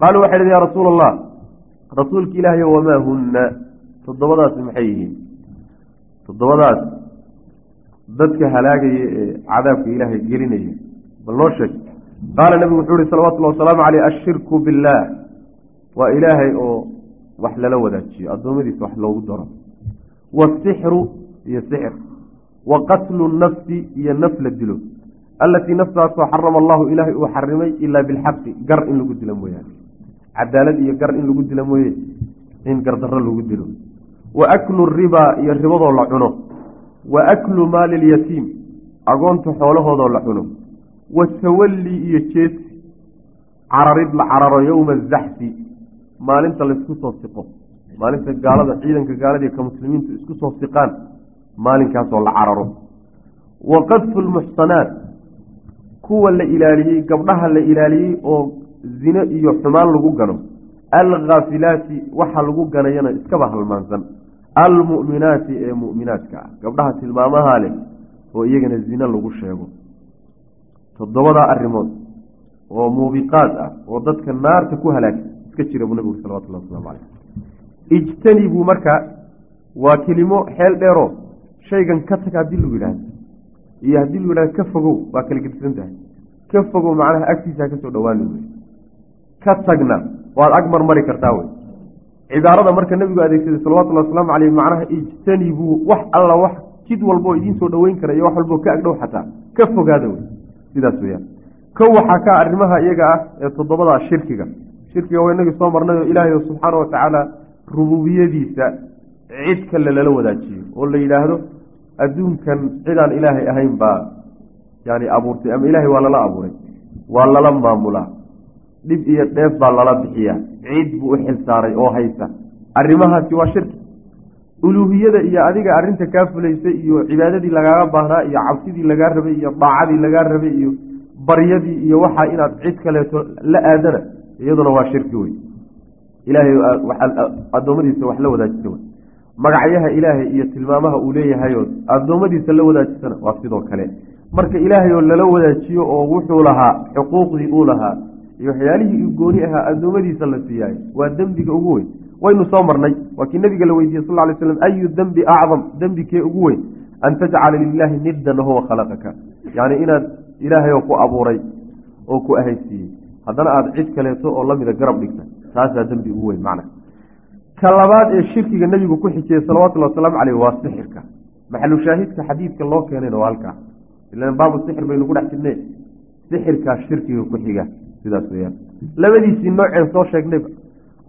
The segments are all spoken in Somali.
qaaluu waxay idhi ya rasuula allah rasuulka ilaahay wamaa hunna toddobadaasi maxay yihiin toddobadaas dadka halaagaya ee cadaabka ilaahay gelinaya bal noo sheeg qaala nabigu wuxuu ihi salawatullahi wasalaamu caleyh ashirku billaah waa ilaahay oo wax lala wadaajiyo addoommadiisa wax loogu daro wasixru iyo sixir wa qatlu nafsi iyo naf la dilo allatii naftaasoo xarama allahu ilaahay uu xarimay ilaa bilxaqi gar in lagu dilo mooyaane cadaalad iyo gar in lagu dilo mooye in gardarro lagu dilo. Wa aklu ribaa iyo ribadoo la cuno. Wa aklu maali lyatiim agoonta xoolahoodoo la cuno. Wa tawalli iyo jeesi cararid la cararo yowma azaxfi maalinta laysku soo siqo. Maalinta gaalada ciidanka gaaladii ka muslimiintu isku soo siqaan maalinkaasoo la cararo. Wa qadfu lmuxsanaat kuwa la ilaaliyey gabdhaha la ilaaliyey oo zine iyo xumaan lagu gano. Alkhaafilaati waxa lagu ganayana iskaba halmaansan. Almu'minaati ee mu'minaadka ah. Gabdhaha tilmaamaha leh oo iyagana zine lagu sheego. Toddobadaa arrimood oo muubiqaad ah oo dadka naarta ku halaagsa iska jira buu nabigu salawatullahi waslamu caleyh ijtanibuu marka waa kelimo xeel dheeroo. Shaygan ka tag haddii lagu yidhahdo iyo haddii lagu yidhahdo ka fogow waa kala gedisan tahay ka fogow macnaha agtiisa ka soo dhawaani wey ka tagna waad ag marmari kartaa wey. Cibaarada marka nebigu adeegsaday salawatullahi wasalaamu caleyh macnaha ijtanibuu wax alla wax jid walboo idiin soo dhoweyn kara iyo wax walboo ka agdhow xataa ka fogaada wey sidaas weyaan kow waxaa ka arrimaha iyaga ah ee toddobadaa shirkiga. Shirkiga waa inagii soo marnay oo ilaahay subxaana watacaala rububiyadiisa cid kale lala wadaajiyo oo la yidhaahdo adduunkan cidaan ilaahay ahayn baa yani abuurtay ama ilaahay waa lala abuuray waa lala maamulaa dhib iyo dheef baa lala bixiyaa. Ciid buu u xil saaray oo haysa arrimahaasi waa shirki. Uluuhiyada iyo adiga arrinta kaa fulaysay iyo cibaadadii lagaaga baahnaa iyo cabsidii lagaa rabay iyo daacadii lagaa rabay iyo baryadii iyo waxaa inaad cid kaleeto la aadana iyaduna waa shirki wey ilaahay addoommadiisa wax la wadaajisa wey magacyaha ilaahay iyo tilmaamaha uu leeyahayo addoommadiisa la wadaajisana waa sidoo kale. Marka ilaahay oo lala wadaajiyo oo wuxuu lahaa xuquuqdii uu lahaa iyo waxyaalihii gooni ahaa addoommadiisa la siiyaay waa dembiga ugu weyn. Waynu soo marnay. Waa kii nabiga la weydiiyey sal ly slam ayu dembi acdam? Dembikee ugu weyn. An tajcala lilaahi niddan huwa khalaqaka. Yani inaad ilaahay oo ku abuuray oo ku ahaysiiyey. Haddana aada cid kaleeto oo lamida garab dhigta. Taasaa dembi ugu weyn macna. Ka labaad ee shirkiga nebigu ku xijiyey salawatullhi wasalaamu caleyh waa sixirka. Maxalu shaahidka xadiidka loo keenayna waa halkaa. Ilan baabu sixir baynu ku dhex jirne sixirkaa shirkiga ku xiga sidaas weyaan labadiisii nooceen soo sheegnayba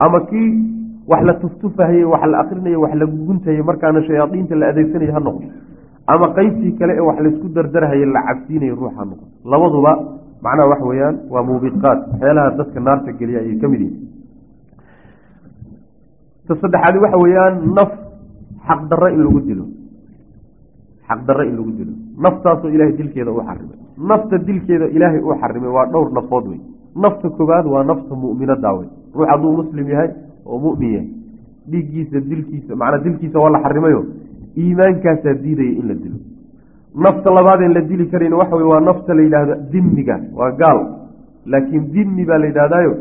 ama kii wax la tuftufahayey wax la akrinayey wax la guguntayey markaana shayaadiinta la adeegsanaya ha noqdo ama qeybtii kale ee wax laysku dardarhaye la cabsiinaya ruux ha noqdo labaduba macnaha waxa weeyaan waa muubiqaat waxyaalaha dadka naarta geliya ayay ka mid yihiin ta saddexaadi waxa weeyaan naf xaqdarro in lagu dilo. Xaqdarro in lagu dilo. Naftaasoo ilaahay dilkeeda uu xarimay nafta dilkeeda ilaahay uu xarimay waa dhowr nafood wey nafta koobaad waa nafta mu'minadaa wey ruux hadduu muslim yahay oo mu'min yahay dhiiggiisa dilkiisa macnaa dilkiisa waa la xarimayo iimaankaasaa diidaya in la dilo. Nafta labaadeen la dili karayn waxa wey waa nafta la yidhaahdo dimiga waa gaal. Laakiin dimi baa la yidhahdaayo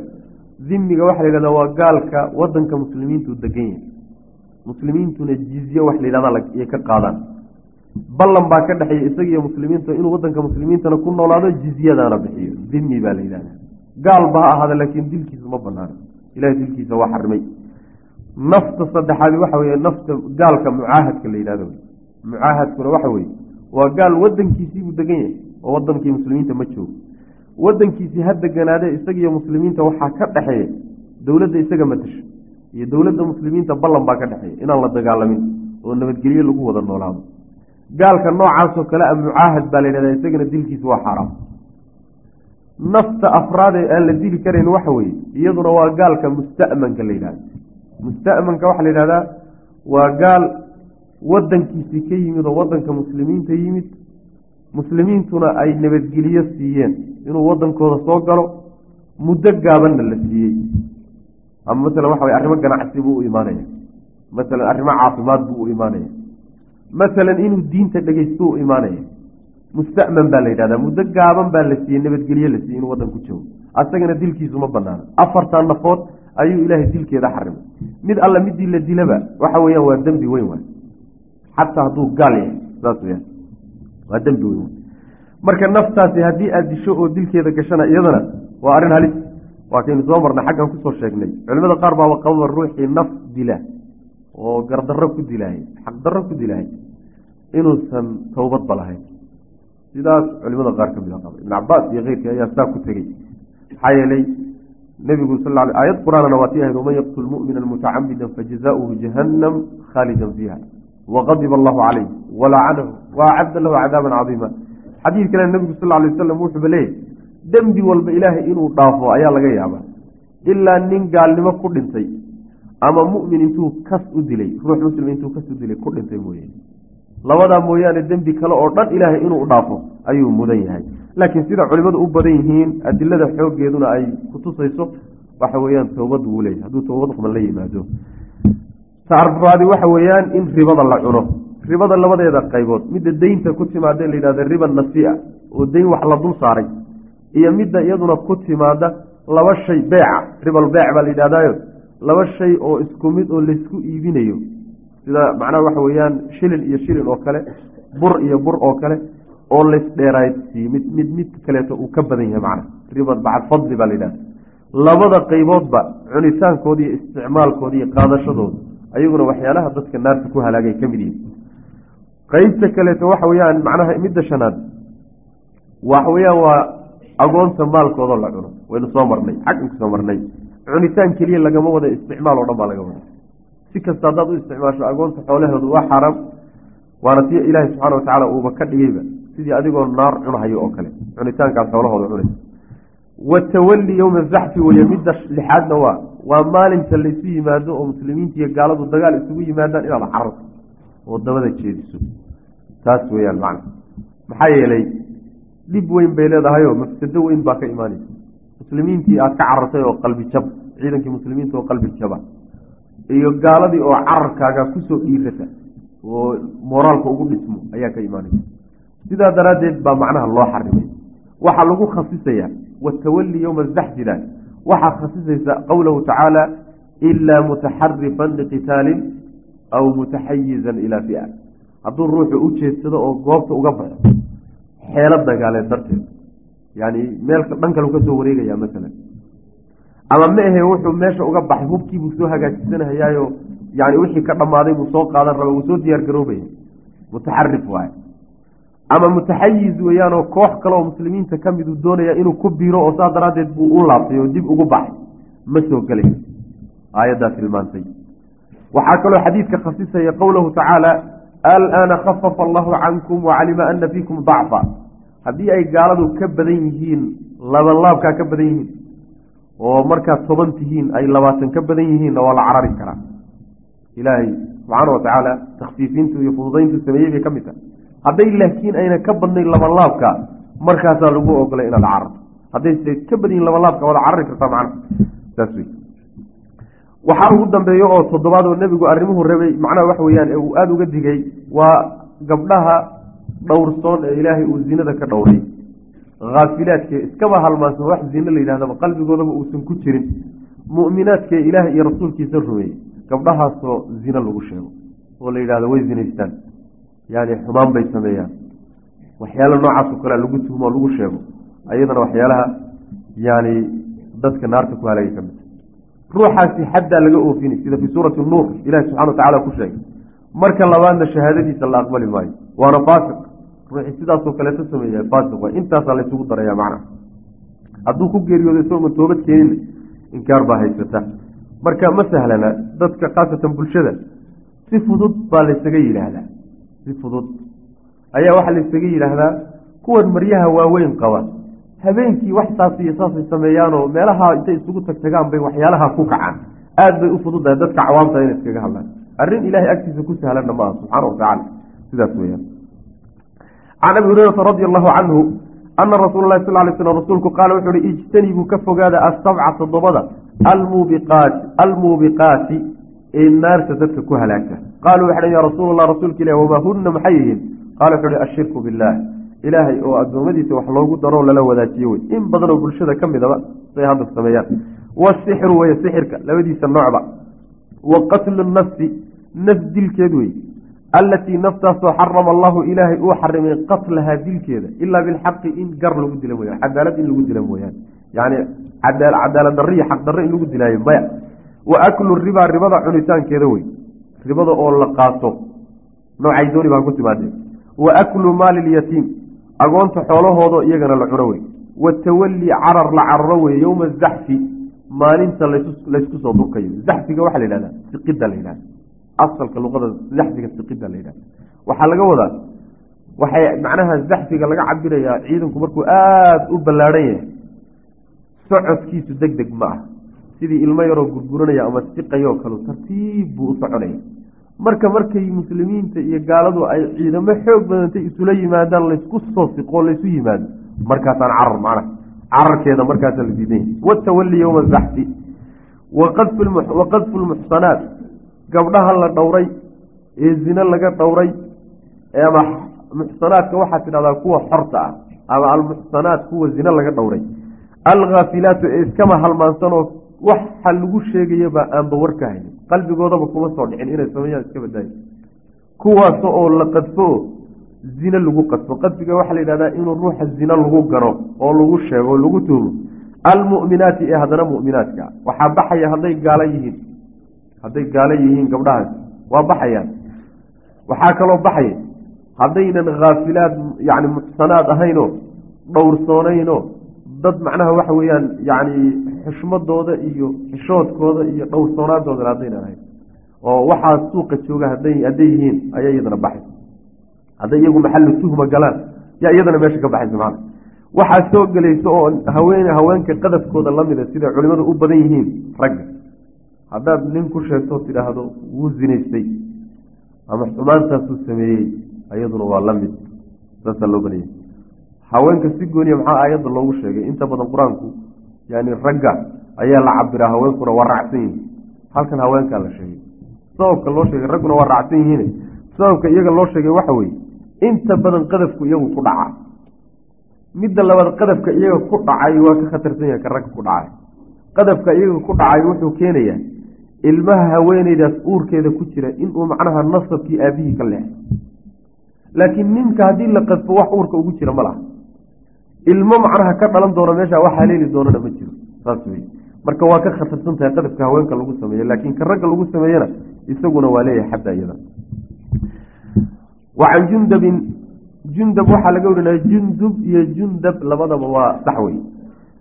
dimiga waxaa la yidhahdaa waa gaalka wadanka muslimiintu degan yahay muslimiintuna jizye wax la yidhahda yay ka qaadaan. Ballan baa ka dhexeeya isagiiyo muslimiinta inuu wadanka muslimiintana ku noolaado jizyadaana bixiyo. Dimi baa la yidhahdaa gaalba ha ahaada laakiin dilkiisa ma banaana ilahay dilkiisa waa xarimay nafta saddexaadi waxa weye nafta gaalka mucaahadka la yidhahdo mucaahadkuna waxa weye waa gaal wadankiisiibuu degan yahay oo wadankii muslimiinta ma joogo. Wadankiisii ha deganaade isagiiyo muslimiinta waxaa ka dhexeeya dowladda isaga matasho iyo dowladda muslimiinta ballan baa ka dhexeeya inaan la dagaalamin oo nabadgelyo lagu wada noolaado. Gaalka noocaasoo kale a mucaahad baa la yidhahdaa isagana dilkiisa waa xaaraam nafta afraadee aan la dili karayn waxa weeye iyaduna waa gaalka musta'manka la yidhahda musta'manka waxaa la yidhahdaa waa gaal wadankiisii ka yimid oo wadanka muslimiinta yimid. Muslimiintuna ay nabadgelyo siiyeen inuu wadankooda soo galo muddo gaabanna la siiyey. Ama masalan waxa way arrimo ganacsi buu u imaanaya. Masalan arrimo caafimaad buu u imaanaya. Masalan inuu diinta dhegeysto u imaanaya musta'man baa la yidhahdaa muddo gaaban baa la siiyey nabadgelye la siiyey inuu waddan ku joogo asagana dilkiisu ma banaana afartan nafood ayuu ilaahay dilkeeda xarimay mid alla midii la dilaba waxa weeyaan waa dembi weyn waay xataa hadduu gaal yahay saas weyaan waa dembi weyn waay marka naftaasi haddii aada disho oo dilkeeda gashana iyadana waa arrin halis waa kaynu soo marnay xaggan ku soo sheegnay culimada qaar baaba qababa ruuxii naf dila oo gardarro ku dilahay xaqdarro ku dilahay inuusan towbadba lahayn sidaas culimada qaar ka mid a qaba. Ibn cabaas iyo keyrkii ayaa saa ku tegey maxaa yeelay nebigu sal l aayad qur'aanana waa tii ahayd waman yaqtul mu'mina mutacamidan fajazaؤuhu jahannam khaalidan fiiha waqadiba allahu calayh walacanahu waacadda lahu cadaaban cadiima. Xadiid kalena nebigu sal lay wasalam wuxuuba leeyahy dembi walba ilaahay inuu dhaafo ayaa laga yaabaa. Ilaa nin gaalnimo ku dhintay ama mu'min intuu kas u dilay ruux muslim intuu kas u dilay ku dhintay mooye labadaa mooyaane dembi kale oo dhan ilaahay inuu dhaafo ayuu mudan yahay. Laakiin sida culimadu u badan yihiin adilada xooggeeduna ay kutusayso waxa weeyaan towbad wuu leeyahy hadduu towbad quman la yimaado. Taarfaadi waxa weeyaan in ribada la cuno. Ribada labadeeda qaybood. Midda deynta ku timaada la yidhahda riba nasiia oo deyn wax la dul saaray. Iyo midda iyaduna ku timaada laba shay beeca. Ribal beec baa la yidhahdaayo laba shay oo isku mid oo laysku iibinayo sida macnaha waxa weeyaan shilin iyo shilin oo kale bur iyo bur oo kale oo laysdheeraydsiiy mid mid mid kaleeto uu ka badan yahay macna riba bacd fadli baa la yidhahda labada qayboodba cunitaankooda iyo isticmaalkooda iyo qaadashadooda ayaguna waxyaalaha dadka naarta ku halaagay ka mid yihiin qeybta kaleeto waxa weyaan macnaha midda shanaad waxa weyaan waa agoonta maalkooda la cuno. Waynu soo marnay xaggan ku soo marnay. Cunitaan keliya lagama wada isticmaal oo dhan baa laga wada si kasta haddaad u isticmaasho agoonta xoolahoodu waa xaaraam waana si ilaahi subxana watacaala uuba ka dhigayba sidii adigoo naar cunahayo oo kale. Cunitaankaad xoolahooda cunaysa. Watawalli yowma zaxfi weye midda lixaadna waa waa maalinta laysu yimaado oo muslimiinta iyo gaaladu dagaal isugu yimaadaan inaad cararto oo dabada jeediso. Taas weyaan macna. Maxaa yeelay dhib weyn bay leedahayoo mafsado weyn baa ka imaanaysa. Muslimiintii aad ka carartay oo qalbi jab ciidankii muslimiinta oo qalbi jaba iyo gaaladii oo cararkaaga ku soo dhiirata oo moraalka ugu dhismo ayaa ka imaanaysa sidaa daraaddeed baa macnaha loo xarimay. Waxaa lagu khasisayaa watawalli yowma zaxjida waxaa khasisaysa qowlahu tacaala ilaa mutaxarifan liqitaalin aw mutaxayizan ilaa fia. Hadduu ruuxu u jeedsado oo goobta uga baxo xeelo dagaaleed darteed. Yani meel dhan kalu ka soo wareegaya masalan ama ma ahe wuxuu meesha uga baxay hubkiibuu soo hagaajisanhayaayo yani wixii ka dhammaaday buu soo qaadan raba wuu soo diyaar garoobaya mutaxarif waaye. Ama mutaxayiz weeyaanoo koox kale oo muslimiinta ka miduu doonaya inuu ku biiro oo saas daraaddeed buu u laabtay oo dib ugu baxay. Ma soo gelay aayaddaa tilmaantay. Waxaa kaloo xadiidka khasisaya qowlahu tacaala alaana khafafa allahu cankum wacalima ana fiikum dacfa. Haddii ay gaaladu ka badan yihiin labanlaabkaa ka badan yihiin oo markaad toban tihiin ay labaatan ka badan yihiinna waa la carari karaa. Ilaahay subxaana wa tacaala iyo fududayntu sameeyey bay ka mid tahay. Hadday laakiin ayna ka badnayn labanlaabka markaasaa lagu ogolay inaad cararto. Haddayse ka badan yihiin labanlaabka waad carari kartaa macna saas wey waxaa ugu dambeeya oo toddobaad oo nebigu arrimuhu rabay macnaha waxa weeyaan ee uu aada uga digay waa gabdhaha dhowrsoon ee ilaahay uu zinada ka dhowray khaafilaadkee iskaba halmaansan wax zine la yidhahdaba qalbigoodaba uusan ku jirin mu'minaadkee ilaahay iyo rasuulkiisa rumeeyey gabdhahaasoo zine lagu sheego oo la yidhahdo way zinaystaan. Yani xumaan bay sameeyaan. Waxyaala noocaas oo kalea lagu tuhmo lagu sheego ayadana waxyaalaha yani dadka naarta ku halagay ka mid. Ruuxaasi xaddaa laga oofinay sida fii suurati nuur ilahi subxana watacala ku sheegay marka labaadna shahaadadiisa la aqbali maayo. Waana faasiq ruuxii sidaasoo kaleeto sameeya faasiq waay intaasaa laysugu daraya macna. Hadduu ku geeriyoodo isagoon toobad keenin? Inkaar baa haysata. Marka ma sahlana dadka khaasatan bulshada si fudud baa laysaga yidhaahdaa. Si fudud. Ayaa waxaa laysaga yidhaahdaa kuwan maryaha waaweyn qaba. Habeenkii wax saas iyo saasay sameeyaanoo meelaha intay isugu tagtagaan bay waxyaalaha ku kacaan. Aada bay u fududahay dadka cawaamta inay iskaga hadlaan. Arrin ilaahay agtiisa ku sahlanna maaha subxaana watacaala sidaas weyaan can abi hurayrata radi allahu canhu ana rasuula lahi sal lay slam rasuulku qaala wuxu uhi ijtanibuu ka fogaada asabca toddobada almuubiqaati almuubiqaati ee naarta dadka ku halaagta qaaluu waxay ya rasuul allah rasuulka ilah wamaa huna maxay yihiin qaala wuxu uhi ashirku billaah ilaahay oo addoommadiisa wax loogu daroo lala wadaajiyo wey in badan oo bulshada ka midaba say hadda sameeyaan wasixru wey sixirka labadiisa noocba wa qatlu nafsi naf dilkeed wey allatii naftaasoo xarama allahu ilaahay uu xarimay qatlahaa dilkeeda ilaa bilxaqi in gar lagu dila mooyaan cadaalad in lagu dila mooyaan yani cadaalad darro iyo xaq darro in lagu dilaayo maya wa aklu ribaa ribada cunitaankeeda wey ribada oo la qaato noocay dooni baa ku timaadee wa aklu maali lyatiim agoonta xoolahoodo iyagana la cuno wey watawalli carar la cararo wey yowma zaxfi maalinta laysku soo durkayo zaxfiga waxaa la yidhahdaa siqida la yidhahda asalka luqada zaxfiga siqida la yidhahda waxaa laga wadaa waxay macnaha zaxfiga laga cabirayaa ciidanku markuu aada u ballaadhan yahay. Socodkiisu deg deg ma ah. Sidii ilmo yaroo gurguranaya ama siqayoo kale tartiib buu u soconaya. Marka markay muslimiinta iyo gaaladu ay ciidamo xoog badantay isula yimaadaan laysku soo siqoo laysu yimaado. Markaasaan carar macnaha cararkeeda markaasaa la diidan yahay watawalli yowma zaxfi wa qadfu lmuxsanaat gabdhaha la dhowray ee zine laga dhowray ama muxsanaadka waxaa tidhahdaa kuwa xorta ah ama almuxsanaat kuwa zine laga dhowray. Alkhaafilaatu ee iskama halmaansanoo waxa lagu sheegayaba aanba warka haynin qalbigoodaba kuma soo dhicin inay sameeyaan iska badaayo kuwaas oo la qadfo zine lagu qadfo. Qadfiga waxaa la yidhahdaa inuu ruuxa zine lagu gano oo lagu sheego oo lagu tuumo almu'minaati ee haddana mu'minaadka waxaa baxaya hadday gaalo yihiin hadday gaalo yihiin gabdhahaas waa baxayaan. Waxaa kaloo baxaya haddaynan khaafilaad yacni muxsanaad ahaynoo dhowrsoonaynoo dad macnaha waxa weeyaan yacni xushmadooda iyo xishoodkooda iyo dhowrsoonaadooda haddaynan ahayn. Oo waxaa suuqa jooga haday hadday yihiin ayaa iyadana baxaysa hadday iyagu maxallu tuhma galaan yaa iyadana meesha ka baxaysa macana waxaa soo gelaysa oo haween haweenka qadafkooda lamida siday culimadu u badan yihiin ragga haddaad nin ku sheegto tidhaahdo wuu zinaystay. Ama xumaantaasuu sameeyey iyaduna waa la mid. Saasaa loo badanya haweenka si gooniya maxaa aayadda loogu sheegay? Inta badan qur'aanku yani ragga ayaa la cabiraa haweenkuna waa raacsan yihiin. Halkan haweenkaa la sheegay. Sababka loo sheegay ragguna waa raacsan yihiin. Sababka iyaga loo sheegay waxa weeye inta badan qadafku iyagu ku dhaca. Midda labaad qadafka iyaga ku dhacay waa ka khatarsan yahay ka ragga ku dhacay. Qadafka iyaga ku dhacay wuxuu keenayaa ilmaha haweeneydaas uurkeeda ku jira inuu macnaha nasabkii aabihii ka leexo laakiin ninka haddii la qadfo wax uurka ugu jira ma laha. Ilmo macnaha ka dhalan doona meesha wax haleeli doonana ma jiro saas wey marka waa ka khatarsan tahay qadafka haweenka lagu sameeyo laakiin ka ragga lagu sameeyena isaguna waa leeyahay xadda iyada. Wa can jundabin jundab waxaa laga warinaya jundub iyo jundab labadaba waa sax wey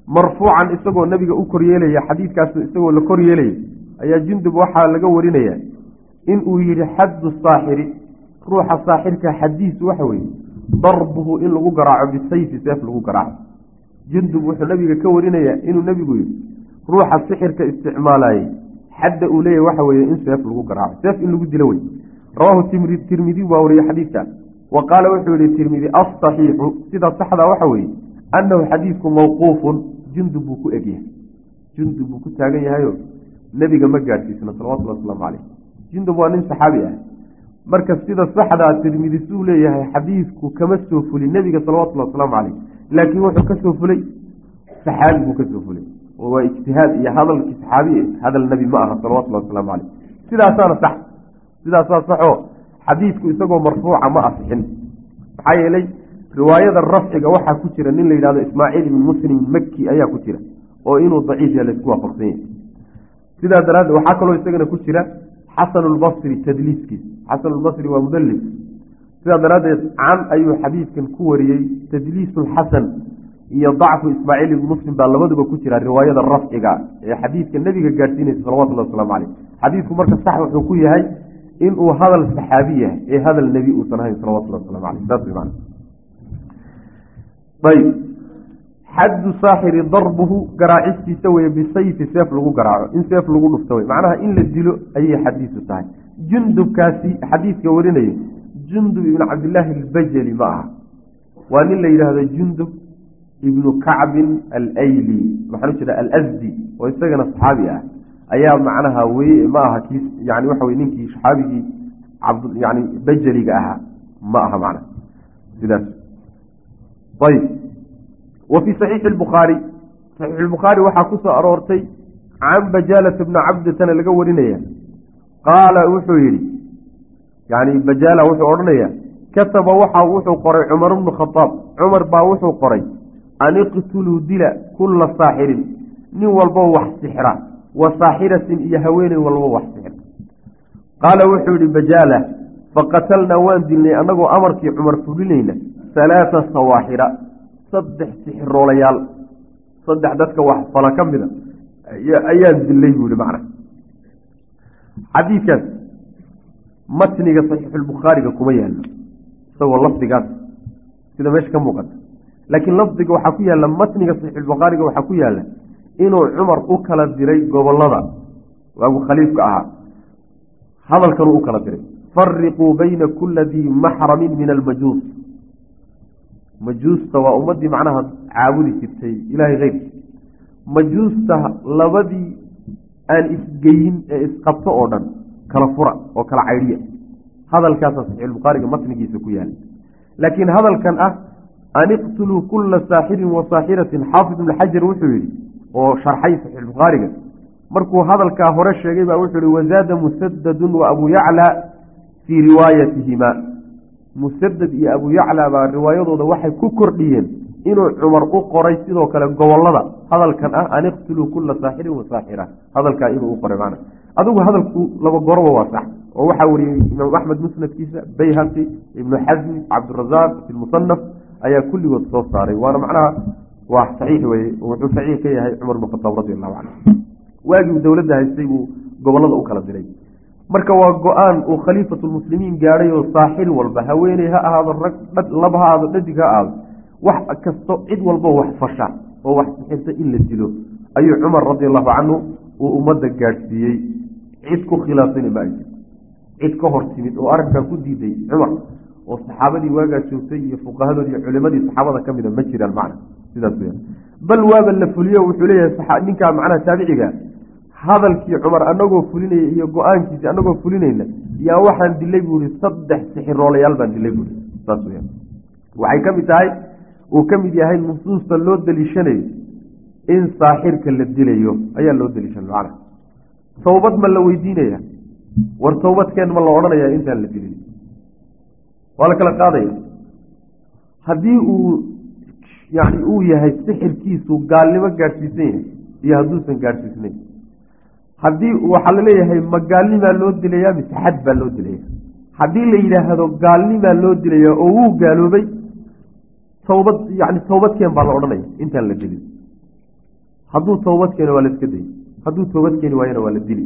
marfuucan isagoo nabiga u koryeelaya xadiidkaas isagoo la koryeelaya ayaa jundub waxaa laga warinaya inuu yihi xaddu saaxiri ruuxa saaxirka xadiis waxa weeye darbuhu in lagu garaaco bisayfi seef lagu garaaco. Jundub wuxuu nabiga ka warinaya inuu nebigu yihi ruuxa sixirka isticmaalayey xadda uu leeyahy waxa weeye in seef lagu garaaco. Seef in lagu dilo wey rawaahu tirmidi waa wariyey xadiidkan wa qaala wuxuu yihi tirmidi asaxiixu sida saxdaa waxa weeye annahu xadiidku mawquufun. Jundub buu ku egyahay jundub buu ku taagan yahayo nebiga ma gaadhsiisna salawatulli wasalaamu caleyh jundub waa nin saxaabi ah. Marka sida saxdaa tirmidi suu leeyahay xadiidku kama soo fulin nebiga salawatullhi wasalaamu caleyh laakiin wuxuu ka soo fulay. Saxaabi buu ka soo fulay. Oo waa ijtihaad iyo hadalkii saxaabi hadal nebi ma aha salawatullahi wasalaamu caleyh sidaasaana sax. Sidaasaa saxoo xadiidku isagoo marfuuca ma asixin. Maxaa yeelay riwaayada rafciga waxaa ku jira nin la yidhahdo ismaaciil ibn muslim maki ayaa ku jira oo inuu daciif yaha la isku waafaqsan yahay sidaa daraaddeed waxaa kaloo isagana ku jira xasanulbasri tadliiskiis. Xasanulbasri waa mudalis sidaa daraaddeed can ayuu xadiidkan ku wariyey tadliisulxasan iyo dacfu ismaaciil ibn muslim baa labaduba ku jira riwaayada rafciga ee xadiidka nebiga gaadhsiinaysa salawatullahi waslamu caleyh xadiidku marka sax wuxuu ku yahay inuu hadal saxaabi yahay ee hadal nebi uusan ahayn salawatullahi waslamu caleyh saas man ayb xaddu saaxiri darbuhu garaacistiisa weye bisayfi seef lagu garaaco in seef lagu dhufto wey macnaha in la dilo ayay xadiisu tahay. Jundubkaasi xadiidka warinaya jundub ibnu cabdillaahi albajali ma aha. Waa nin la yidhaahdo jundub ibnu kacbin alayli. Maxaan u jeeda alsdi oo isagana saxaabi ah. Ayaa macnaha weye ma aha kii yani waxa wey ninkii saxaabigii yani bajaliga ahaa. Ma aha macna. Sidaas. Ayb wa fii saxiixi lbukhaari saxiixu lbukhaari waxaa ku soo aroortay can bajaalata bni cabditana laga warinaya. Qaala wuxuu yidhi yani bajaala wuxuu odhanaya kataba waxa wuxuu qoray cumar bnu khadaab cumar baa wuxuu qoray an iqtuluu dila kulla saaxirin. Nin walbo wax sixra wa saaxiratin iyo haweeney walbo wax sixra. Qaala wuxuu yihi bajaala faqatalnaa waan dilnay annagoo amarkii cumar fulinayna halaata sawaaxira saddex sixiroolayaal saddex dadka wax fala ka mida. Ayaan dilay buu yihi macna xadiidkaas matniga saxiixulbukhaariga kuma yaallo. Isagoo lafdigaas sida meesha ka muuqata. Laakiin lafdiga waxaa ku yaalla matniga saxiixulbukhaariga waxaa ku yaalla inuu cumar u kala diray gobollada waagu khaliifka ahaa. Hadalkanuu u kala diray. Fariquu bayna kula dii maxramin min almajuus majuusta waa ummaddii macnaha caabudi jirtay ilaahay keyrki majuusta labadii aan isgeyin ee isqabto oo dhan kala fura oo kala caydhiya hadalkaasa saxiixulbukhaariga matnigiisa ku yaalla laakiin hadalkan ah an iqtuluu kula saaxirin wa saaxiratin xaafid ibnu xajar wuxuu yidhi oo sharxay saxiixulbukhaariga markuu hadalkaa hore sheegay baa wuxuu yihi wazaada musadadun wa abu yaclaa fii riwaayatihima musadad iyo abu yaclaa baa riwaayadooda waxay ku kordhiyeen inuu cumar u qoray sidoo kale gobollada hadalkan ah an iqtuluu kula saaxirin wa saaxira hadalkaa inuu u qoray maana. Adigu hadalku laba goroba waa sax oo waxaa wariyey imaam axmed musnadkiisa bayhaqi ibnu xasmi cabdirazaaq fi musanaf ayaa kulligood soo saaray. Waana macnaha waa saxiix weye wuxuu saxiix ka yahay cumar bn khataab radi allahu canhu waagii dowladda haystay buu gobollada u kala diray marka waa go'aan uu khaliifatulmuslimiin gaadhay oo saaxir walba haweeney ha ahaado rag lab ha ahaado dhadig ha ahaado. Wax kasto cid walbo wax fasha oo wax sixirta in la dilo. Ayuu cumar radi allahu canhu uu ummadda gaadhsiiyey. Cid ku khilaafsani ma ay jirto cid ka hor timid oo arrinkaa ku diiday cumar oo saxaabadii waagaa joogtay iyo fuqahadood iyo culimadii saxaabada ka mida ma jiraan macna. Sidaas weyaan bal waaba la fuliyo wuxuu leeyahay ninkaa macnaha taabiciga hadalkii cumar anagoo fulinaya iyo go'aankiisi anagoo fulinayna yaa waxaan dilay buu ihi saddex sixiroolayaal baan dilay buui waxay ka mid tahay uu ka mid yahay nusuusta loo daliishanayo in saaxirka la dilayo. Ayaa loo daliishanay macna towbad ma la weydiinaya war towbadkeen ma la odhanaya intaan la dilin? Waa la kala qaadaya. Haddii uu yani uu yahay sixirkiisu gaalnimo gaadhsiisan yahay iyo hadduusan gaadhsiisnayn haddii waxaa la leeyahay ma gaalnimaa loo dilayaa mise xad baa loo dilaya haddii la yidhaahdo gaalnimaa loo dilaya oo wuu gaaloobay towbad yani towbadkeen baa la odhanaya intaan la dilin. Hadduu towbad keeno waa la iska dayay hadduu toobad keeni waayana waa la dili.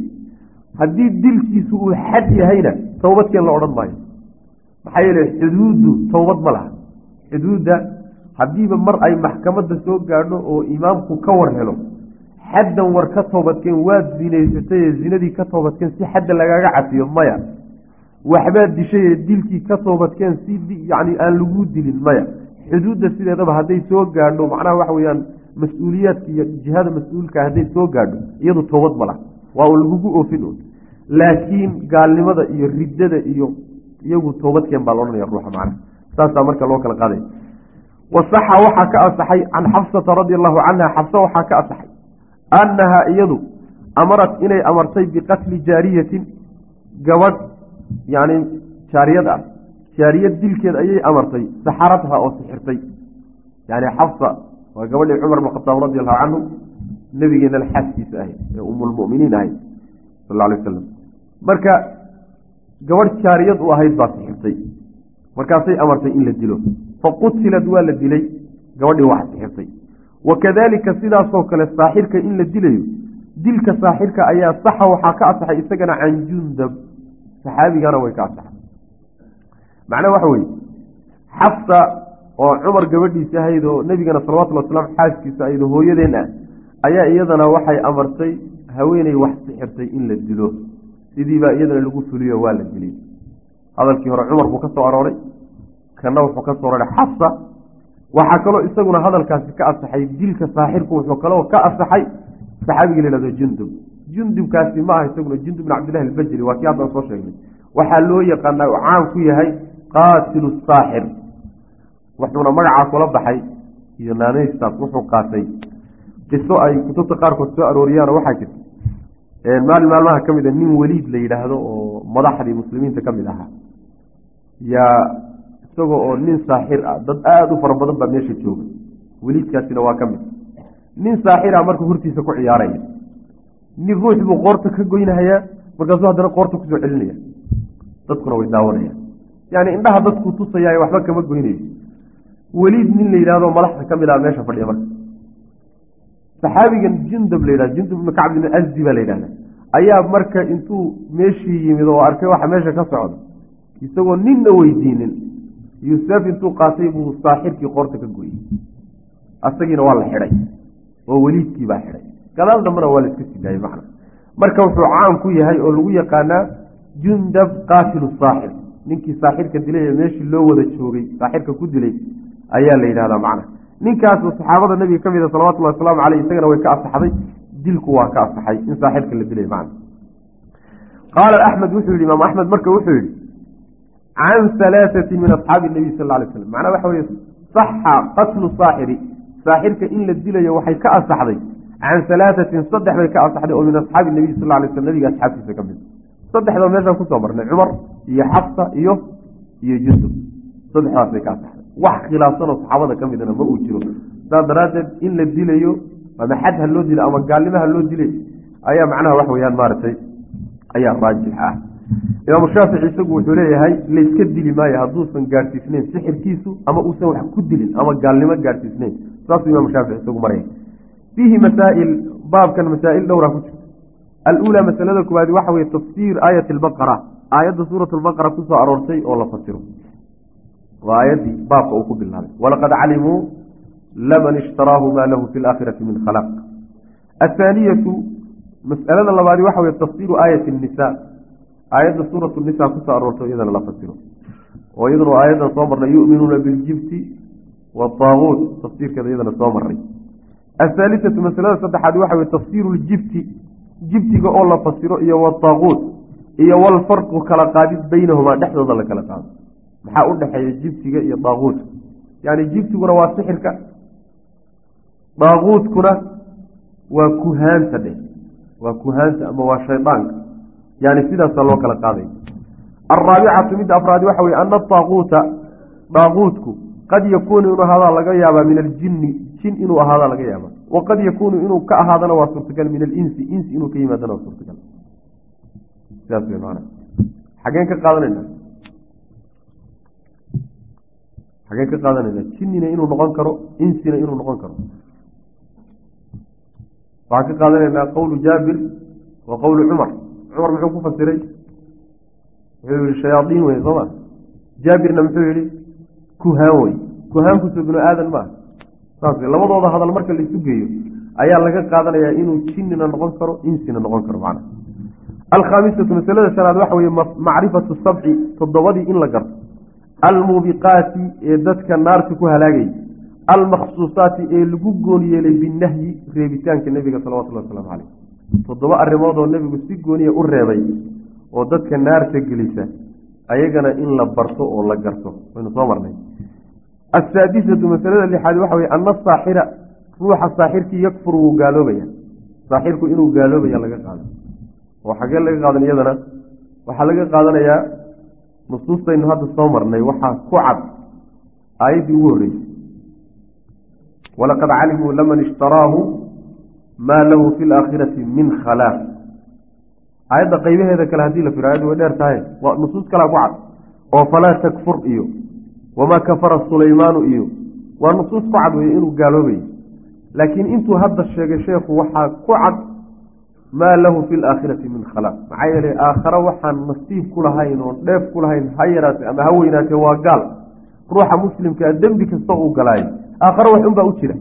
Haddii dilkiisu uu xad yahayna towbadkeen la odhan maayo. Maxaa yeele xuduuddu towbad ma laha. Xuduudda haddiiba mar ay maxkamadda soo gaadho oo imaamku ka war helo xaddan war ka toobadkeen waad zinaysataye zinadii ka toobadkeen si xadda lagaaga cafiyo maya. Waxbaad dishaye dilkii ka toobadkeen si yani aan lagu dilin maya. Xuduudda sideedaba hadday soo gaadho macnaha waxa weyaan mas'uuliyaadka iyo jihada mas'uulka hadday soo gaadho iyadu toobad ma laha waa lagugu oofin un laakiin gaalnimada iyo riddada iyo iyagu toobadkeen baa laodhanaya ruuxa macnaha. Saasaa marka loo kala qaaday. Wasaxa waxaa ka asaxay can xafsata radi allahu canha xafsa waxaa ka asaxay annahaa iyadu amarat inay amartay biqatli jaariyatin gabadh yani jaariyad ah jaariyad dilkeed ayay amartay saxaradha oo sixirtay yani xafsa waa gabadhii cumar bn khataab radi allahu canhu nabigeenana xaaskiisa ahayd ee umulmuminiin ahayd sal alay wasalam marka gabadh jaariyad u ahayd baa sixirtay markaasay amartay in la dilo faqutilad waa la dilay gabadhii wax sixirtay wakadalika sidaasoo kale saaxirka in la dilayo dilka saaxirka ayaa saxa waxaa ka asaxay isagana can jundab. Saxaabigana way ka asaxay macnaha waxa weye xafsa oo cumar gabadhiisi ahayd oo nebigana salawatullhi waslaam xaaskiisa ahayd oo hooyadeen ah ayaa iyadana waxay amartay haweeney wax sixirtay in la dilo. Sidiibaa iyadana lagu fuliyo waa la dilay. Hadalkii hore cumar buu ka soo arooray kana wuxuu ka soo aroray xafsa waxaa kaloo isaguna hadalkaasi ka asaxay dilka saaxirku wuxuu kaloo ka asaxay saxaabigii la yhahdo jundub. Jundubkaasi ma aha isaguna jundub bin cabdillahi albajri waa kii haddaan soo sheegnay. Waxaa loo yaqaanaa u caan ku yahay qaatilu saaxir wuxuuna magacaa kula baxay iyo naanaystaas wuxuu qaatay. Qiso ay kutubta qaarkood soo arooriyaano waxaa jirta maalin maalmaha ka mid a nin weliid la yidhaahdo oo madaxdii muslimiinta ka mid ahaa. Yaa isagoo oo nin saaxir ah dad aada u fara badan baa meesha jooga. Weliidkaasina waa ka mid. Nin saaxir ah marka hortiisa ku ciyaaraya. Nin ruux buu qoorta ka goynahayaa markaasuu haddana qoorta ku soo celinaya. Dadkuna way daawanayaan. Yani indhaha dadku tusayaayo waxba kama goynayo. Weliid nin la yidhahdo madaxda ka mid ah meesha fadhiya marka. Saxaabigan jundab la yidhahdo jundub ibnu kacb ibn asdi baa la yidhahda ayaa marka intuu meeshii yimid oo arkay waxa meesha ka socda isagoo ninna weydiinin yuusef intuu qaatay buu saaxirkii qoorta ka goyey asagiina waa la xidhay oo weliidkii baa xidhay gadaal dambena waa la iska macna. Marka wuxuu caan ku yahay oo lagu yaqaanaa jundab qaatilu saaxir ninkii saaxirka dilay ee meeshii loo wada joogay saaxirka ku dilay ayaa la yidhahdaa macna. Ninkaasu saxaabada nabiga ka mida salawatullahi wasalaamu caleyh isagana way ka asaxday dilku waa ka asaxay in saaxirka la dilay macna. Qaala axmed wuxuu yihi imaam axmed marka wuxuu yihi can halaaثati min asxaabi nabiy sal lay slam macnaa waxa weye saxa qatlu saaxiri saaxirka in la dilayo waxay ka asaxday can halaaثatin saddex bay ka asaxday oo min asxaabi nabiy sal lay sl nabiga asxaabtiisa ka mid saddexdoo meeshaan ku soo marnay cumar iyo xafsa iyo iyo jundub saddexdaasay ka asaxday wax khilaafsanoo saxaabada ka midna ma uu jiro saas daraaddeed in la dilayo ama xad ha loo dilo ama gaalnimo ha loo dilay ayaa macnaha wax weyaan maaragtay ayaa raajix ah imaamu shaafici isagu wuxuu leeyahay layska dili maayo hadduusan gaadhsiisnayn sixirkiisu ama uusan wax ku dilin ama gaalnimo gaadhsiisnayn saasuu imaamu shaafici isagu maraya fiihi masaa'il baabkan masaa'il dhowraa ku jirta aluulaa masalada koowaadi waxa weye tafsiir aayati albaqara aayadda suurat albaqara ku soo aroortay oo la fasiro. Waa aayaddii baabka uu ku bilaabay. Walaqad calimuu laman ishtaraahu maa lahu fi laakhirati min khalaq. Athaaniyatu mas'alada labaadi waxa weye tafsiiru aayati nisa aayadda suurat nisa ku soo aroortay iyadana la fasiro. Oo iyaduna aayaddan soo marnay yu'minuuna biljibti waaaguut tafsiirkeeda iyadana soo maray athaalisatu masalada saddexaad waxa weye tafsiiru ljibti jibtiga oo la fasiro iyo wataaguut iyo walfarqu kala qaadid beynahumaa dhexdooda la kala qaado. Maxaa u dhexeeya jibtiga iyo daaguutka yani jibtiguna waa sixirka daaguutkuna waa kuhaanta dheh waa kuhaanta ama waa shaydaanka yani sidaasa loo kala qaaday. Alraabicatu midda afraadi waxa weye ana daaguuta daaguutku qad yakuunu inuu ahaadaa laga yaabaa min aljinni jin inuu ahaadaa laga yaabaa. Waqad yakuunu inuu ka ahaadana waa suurtagal min alinsi insi inuu ka yimaadana waa suurtagal. Sidaas wey maana xageen ka qaadanayna. Xageen ka qaadanayna jinnina inuu noqon karo insina inuu noqon karo. Waxaan ka qaadanaynaa qowlu jaabir wa qowlu cumar cumar muxuu ku fasiray? Wuxuu yihi shayaaiin wey sooma jaabirna muxuu yihi kuhaan wey kuhaankuso binu aadan maaha saas labadooda hadal marka laisu geeyo ayaa laga qaadanayaa inuu jinnina noqon karo insina noqon karo macna. Alkhaamisatu masalada shanaad waxa weye macrifatu sabci toddobadii in la garto. Almuubiqaati ee dadka naarta ku halaagayay almakhsuusaati ee lagu gooni yeelay binahyi reebitaanka nebiga salawatullahi waslamu caleyh toddoba arrimood oo nebigu si gooniya u reebay oo dadka naarta gelisa ayagana in la barto oo la garto. Waynu soo marnay. Asaadisatu masalada lixaad waxa weye ana saaxira ruuxa saaxirkii yakfur wuu gaaloobaya. Saaxirku inuu gaaloobaya laga qaado oo xagee laga qaadan iyadana? Waxaa laga qaadanayaa nusuustaynu hadda soo marnay waxaa ku cad aayaddii ugu horreysay. Walaqad calimuu laman ishtaraahu maa lahu fi laakhirati min khalaaq. Aayadda qaybaheeda kale haddii la firo ayaddu way dheer tahay waa nusuus kalaa ku cad oo falaa takfur iyo wamaa kafara sulaymaanu iyo waa nusuus ku cad weye inuu gaaloobayo. Laakiin intuu hadda sheegay sheekhu waxaa ku cad maa lahu fi laakhirati min khalaaq. Maxaa yeelay aakhare waxaan nasiib ku lahayn oon dheef ku lahayn ha yaraate ama ha weynaatee waa gaal. Ruuxa muslimkaa dembi kasta uu galaayo aakhare wax unbaa u jira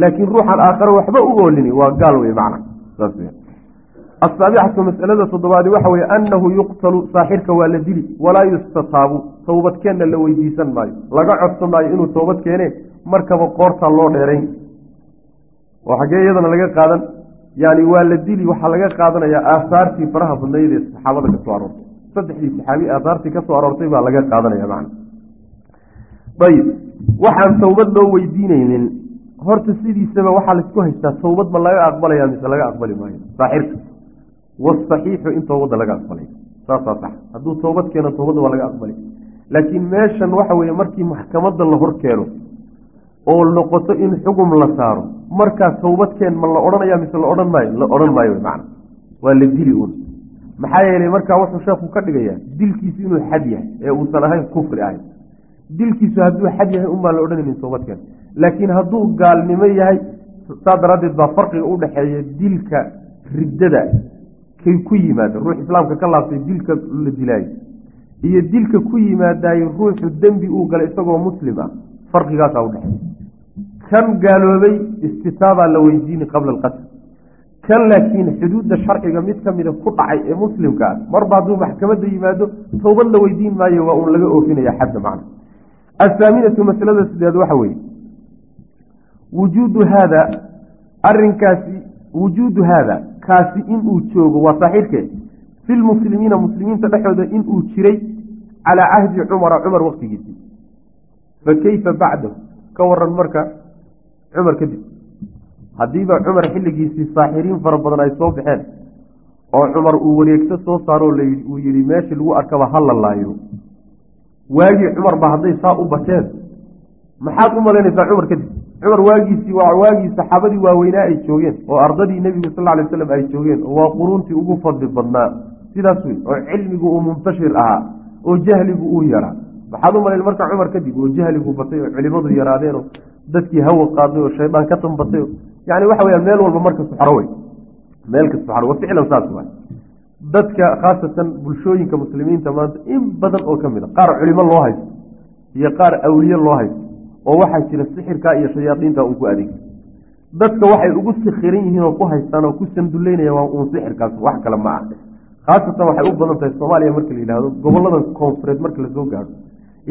laakiin ruuxaan aakhare waxba u oolini waa gaal wey macna saas asaabicatu masalada toddobaadi waxa weye annahu yuqtalu saaxirka waa la dili walaa yustataabu towbadkeenna la weydiisan maayo. Laga codsan maayo inuu toobad keene markaba qoortaa loo dheerayn. Oo xaggee iyadana laga qaadan yani waa la dili waxaa laga qaadanayaa aahaartii faraha badnayd ee saxaabada ka soo aroortay. Saddexdii saxaabi aahaartii ka soo aroortay baa laga qaadanaya macna. Ayib waxaan towbad loo weydiinaynin horta sidiisaba waxaa la isku haystaa towbad ma laga aqbalaya mise laga aqbali maayo? Saaxirka wasaxiixu in towbadda laga aqbalay. Saasaa sax. Hadduu towbad keeno towbadda waa laga aqbalay. Laakiin meeshan waxa weeye markii maxkamadda la hor keeno oo noqoto in xugum la saaro markaa towbadkeen ma la odhanaya mise la odhan maayo? La odhan maayo macna waa la dili un maxaa yeelay markaa wuxuu sheekhu ka dhigayaa dilkiisu inuu xad yahay ee uusan ahayn kufri ahayn. Dilkiisu hadduu xad yahay unbaan la odhanaynin towbadkeen laakiin hadduu gaalnimo yahay saa daraaddeed baa farqiga u dhexeeya dilka riddada kay ku yimaada. Ruux islaamka ka laabtay dilka la dilaayo. Iyo dilka ku yimaadaayo ruuxu dembi uu galay isagoo muslim ah farqigaasaa udhexeeya kan gaaloobay istitaabaa la weydiini qabla alqatl. Kan laakiin xuduudda sharciga mid ka mida ku dhacay ee muslimka ah marba hadduu maxkamadda yimaado towbad la weydiin maayo waa uun laga oofinaya xadda macna. Athaaminatu masalada sideed waxa weeye wujuudu haada arinkaasi wujuudu haada kaasi inuu joogo waa saaxiibkee fi lmuslimiina muslimiinta dhexooda inuu jiray calaa cahdi cumara cumar waktigiisii fa keyfa bacdahu? Ka waran marka cumar kadib haddiiba cumar xilligiisii saaxiriin fara badan ay soo baxeen oo cumar uu wareegto soo saaroo uu yihi meeshii lagu arkaba ha la laayo. Waagii cumar ba hadday saa u bateen maxaad u malaynaysaa cumar kadib cumar waagiisii waa waagii saxaabadii waaweynaa ay joogeen oo ardadii nebigu sal ly waslam ay joogeen oo waa quruuntii ugu fadli badnaa. Sidaas wey oo cilmigu uu muntashir ahaa oo jahligu uu yaraa maxaad u malayn marka cumar kadib oo jahligu batay oo culimadu yaraadeenoo dadkii hawa qaaday oo shaydaan ka tambatay yani waxa weyaan meel walba marka suxro wey meel ka suxro wa ficlan saas waay. Dadka khaasatan bulshooyinka muslimiinta maanta in badan oo ka mid a qaar culimo loo haysto iyo qaar awliye loo haysto oo waxaa jira sixirkaa iyo shayaadiinta un ku adeegsa dadka waxay ugu sikhiran yihiin oo ku haystaan oo ku sanduleynaya waa uun sixirkaas wax kale ma ah. Khaasatan waxay u badan tahay soomaaliya marka la yidhahdo goboladan koonfureed marka la soo gaadho.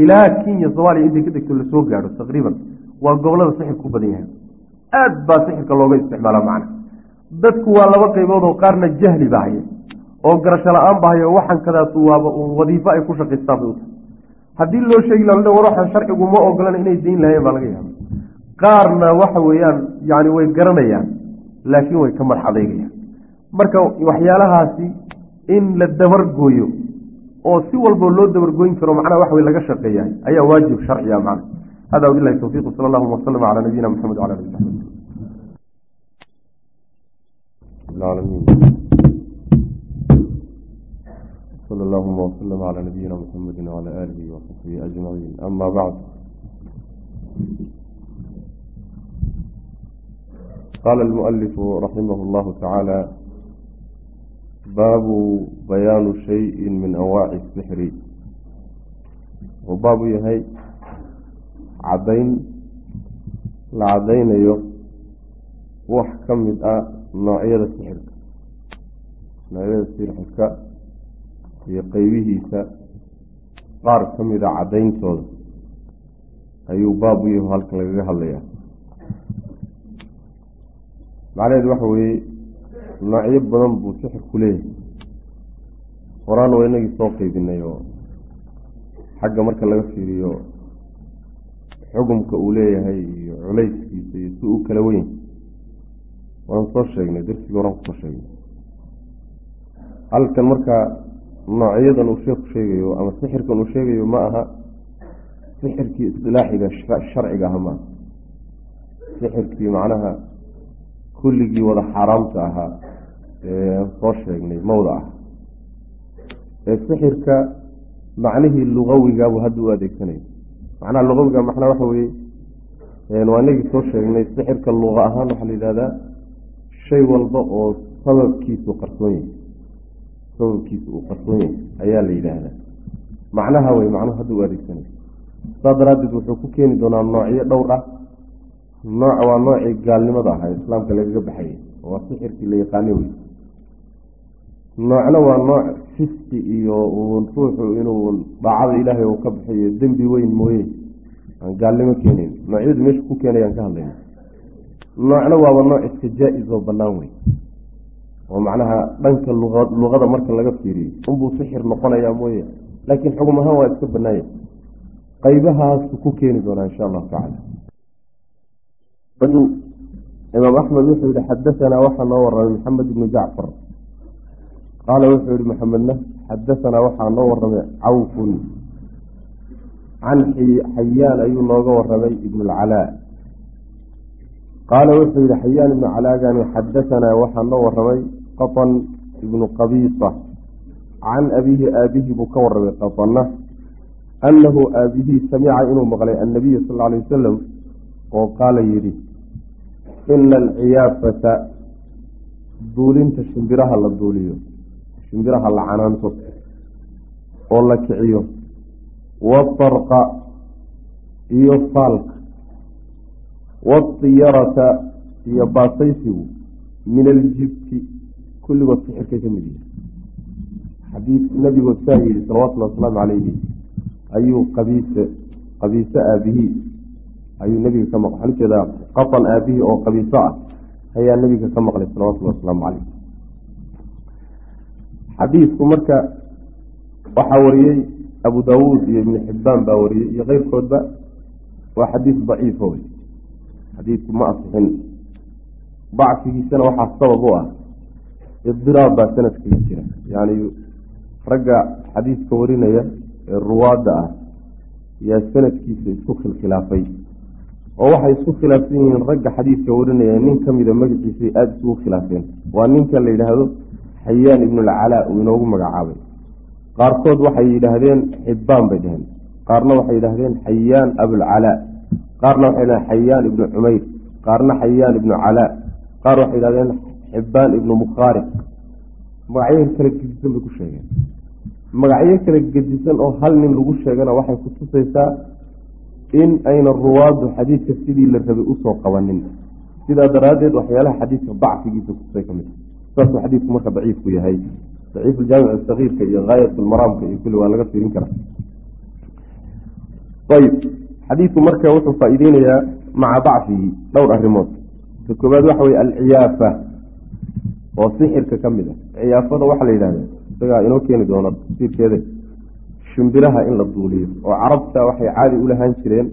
Ilaa kenya soomaaliya intay ka degto la soo gaadho taqriiban waa gobollada sixirka u badan yahay. Aad baa sixirka looga isticmaala macna. Dadku waa laba qaybood oo qaarna jahli baa haya oo garasho la'aan baa haya waxaan kadaas waaba uun wadiifo ay ku shaqaystaan bay u haddii loo sheegi la war sharcigu ma ogolan inay dayn lahayeen baa laga yaaba qaarna waxa weeyaan yani way garanayaan laakiin way ka adeygayaan marka waxyaalahaasi in la dabargooyo oo si walbo loo dabargooyin karo macnaha wax wey laga shaqeeyahay ayaa waajib sharciya macna hada wabilahi towfiiq sala allahuma waslama calaa nabiyina maxamed wala ali sl allahuma wslm calaa nabiyina mxamedi wcala aalihi wasaxbihi ajmaciin ama bacd qaala almualifu raximah llahu tacaala baabu bayaanu shayi min anwaaci sixri wuxuu baabu yahay cadayn la cadaynayo wax ka mid ah noocyada sixirka noocyada sixirka iyo qeybihiisa qaar ka mid a caddayntooda ayuu baab u yaho halkan lagaga hadlayaa. Macnaheedu waxa weeye noocyo badan buu sixirku leeyahay. Horaan waa inagii soo qeybinay oo xagga marka laga fiiriyo xugumka uu leeyahay iyo culayskiisa iyo si uu kala weyn waan soo sheegnay darsigii horaan ku soo sheegnay. Halkan marka noocyadan uu sheeku sheegayo ama sixirkan uu sheegayo ma aha sixirkii isdilaaxiga sharciga ah maaha sixirkii macnaha kulligii wada xaaraamta ahaa ee soo sheegnay mawda ah ee sixirka macnihii lugawigaabuu hadda u adeegsanayo macnaha lugawiga macnaa waxa weye waa inagii soo sheegnay sixirka luqa ahaan waxaa la yidhahdaa shay walba oo sababkiisu qarsoon yahay sababkiisa uu qarsoon yahay ayaa la yidhaahdaa. Macnaha wey macnuhu hadda u adeegsanayo saas daraaddeed wuxuu ku keeni doonaa noocyo dhowr ah. Nooc waa noocii gaalnimada ahaa islaamka lagaga baxayay waa sixirkii la yaqaani wey noocna waa nooc fiski iyo ruuxu inuu daacada ilaahay uu ka bixiyo dembi weyn mooye. Aan gaalnimo keenayn. Noocyadu meesha ku keenayaan ka hadlayna noocna waaba nooc iska jaa-is oo bannaan wey oo macnaha dhanka luqada marka laga fiiriyo unbuu sixir noqonayaa mooye. Laakiin xugum ahaan waa iska banaanya qaybahaasuu ku keeni doonaa insha allahu tacala imaam axmed wuxuu yihi xadaanaa waxaa noo waramay maxamed ibnu jacfar. Qaala wuxuu yihi maxamedna xadaanaa waxaa noo waramay cawfun can xayaan ayuu nooga waramay ibnu lcalaa qaala wuxuu yihi xayaan ibnu calaagani xadaanaa waxaa noo waramay qaطan ibnu qabiisa. Can abiihi aabihi buu ka waramay qaطanna annahu aabihii samica inuu maqlay annabiya sal alay wasalam oo qaala yidhi ina alciyaafata duulinta shimbiraha la duuliyo shimbiraha la canaanto oo la kiciyo waatarqa iyo faalka waatiyarata iyo baasaysigu min aljibti kulligood sixirkay ka mid yihi xadiid nabigood saa yidhi salawatullhi wasalaamu calayhi ayuu qabiise qabiise aabihii ayuu nebiga ka maq waxaan qatan aabihii oo qabiiso ah ayaa nebiga ka maqlay salawatullhi wasalaamu caleyh xadiidku marka waxaa wariyey abu daawuud iyo ibnu xibbaan baa wariyey iyo keyrkoodba waa xadiid daciifo wey xadiidku ma asixin dacfigiisana waxaa sabab u ah idiraab baa sanadkaga jira. Yani ragga xadiidka warinaya ee ruwaadda ah yaa sanadkiisa isku khilkhilaafay. Oo waxay isku khilaafsan yihiin ragga xadiidka warinaya nin ka mida magaciisay aada isugu khilaafeen. Waa ninka la yidhaahdo xayaan ibnulcalaa uu inoogu magacaabay. Qaarkood waxay yidhaahdeen xibbaan bay dhaheen. Qaarna waxay yidhaahdeen xayaan abulcalaa qaarna waxay yidhahdeen xayaan ibnu cumayr. Qaarna xayaan ibnu calaa. Qaar waxay yidhahdeen xibbaan ibnu mukhaariq magacyo kala gedisan bay ku sheegeen. Magacyo kala gedisan oo hal nin lagu sheegana waxay kutusaysaa in ayna ruwaaddu xadiidka sidii la rabay u soo qabanin. Sidaa daraaddeed waxyaalaha xadiidka dacfigiisa kutusay ka mid saasuu xadiidku marka daciifku yahay. Daciif aljaamic asagiirka iyo haayat lmaraamka iyo kulli waa laga fiirin karaa. Ayib. Xadiidku marka wuxuu faa-ideynayaa maca dacfihi dhowr arrimood. Ka koobaad waxa weye alciyaafa oo sixirka ka mid a ciyaafada waxaa la yidhahda isagaa inoo keeni doona tafsiirkeeda shimbiraha in la duuliyo oo carabta waxay caadi u lahaan jireen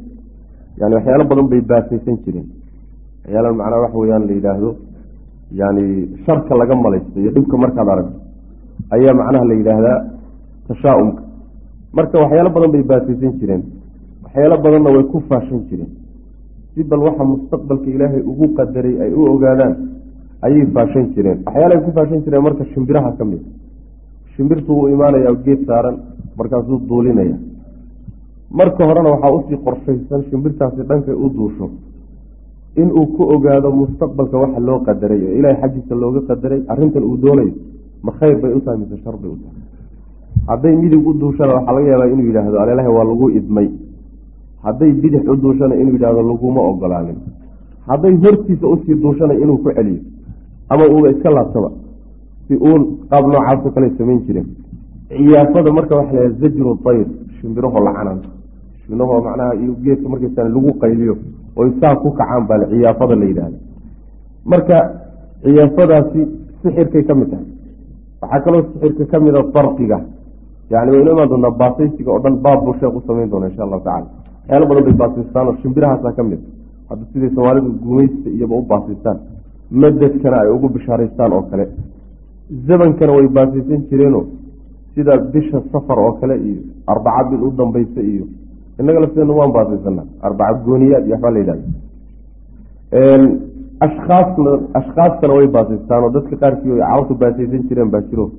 yani waxyaalo badan bay baasaysan jireen. Waxyaala macnaa waxa weyaan la yidhaahdo yani sharka laga malaysto iyo dhibka markaad aragto ayaa macnaha la yidhaahdaa tashaa-umka. Marka waxyaalo badan bay baasaysan jireen waxyaalo badanna way ku faashan jireen. Si bal waxa mustaqbalka ilaahay ugu qadaray ay u ogaadaan ayay faashan jireen. Waxyaalaay ku faashan jireen marka shimbiraha ka mid. Shimbirtu wuu imaanayaa geed saaran markaasuu duulinaya. Marka horena waxaa u sii qorshaysan shimbirtaasi dhankay u duusho inuu ku ogaado mustaqbalka waxa loo qadaray oo ilaahay xaggiisa looga qadaray arrintan uu doonayo ma khayr bay u tahay mise shar bay u tahay. Hadday midig u duushana waxaa laga yaabaa inuu yidhaahdo alelahi waa lagu idmay. Hadday bidix u duushana inuu yidhahdo laguma ogolaanin. Hadday hortiisa u sii duushana inuu ku celiyo ama uuba iska laabtaba. Si uun qaab noocaasoo kale samayn jireen ciyaafada marka waxa la zajru tayr shimbirahoo la canaanto shimbirahoo macnaha geedka markaysan lagu qayliyo oy saa ku kacaan baa ciyaafada la yidhaahda marka ciyaafadaasi sixirkay ka mid tahay. Waxaa kaloo sixirka ka mida farqiga. Yani waynu imaan doontaa baasaysiga oo dhan baab buu sheekh u samayn doona insha allahu tacala waxyaalo badan bay baasiystaan oo shimbirahaasa ka mid hadda siday soomaalidu gumaysta iyaba u baasiystaan madadkana ay ugu bishaaraystaan oo kale. Zamankana way baasaysan jireeno. Sida bisha safar oo kale iyo arbaca bil u dambaysa iyo inaga lafteena waan baasaysanaa. Arbaca gooniyaad iyo waxbaa la yidhahda ashkaasna ashkaastana way baasaystaan oo dadka qaarkii ay carabtu baasaysan jireen baa jiro.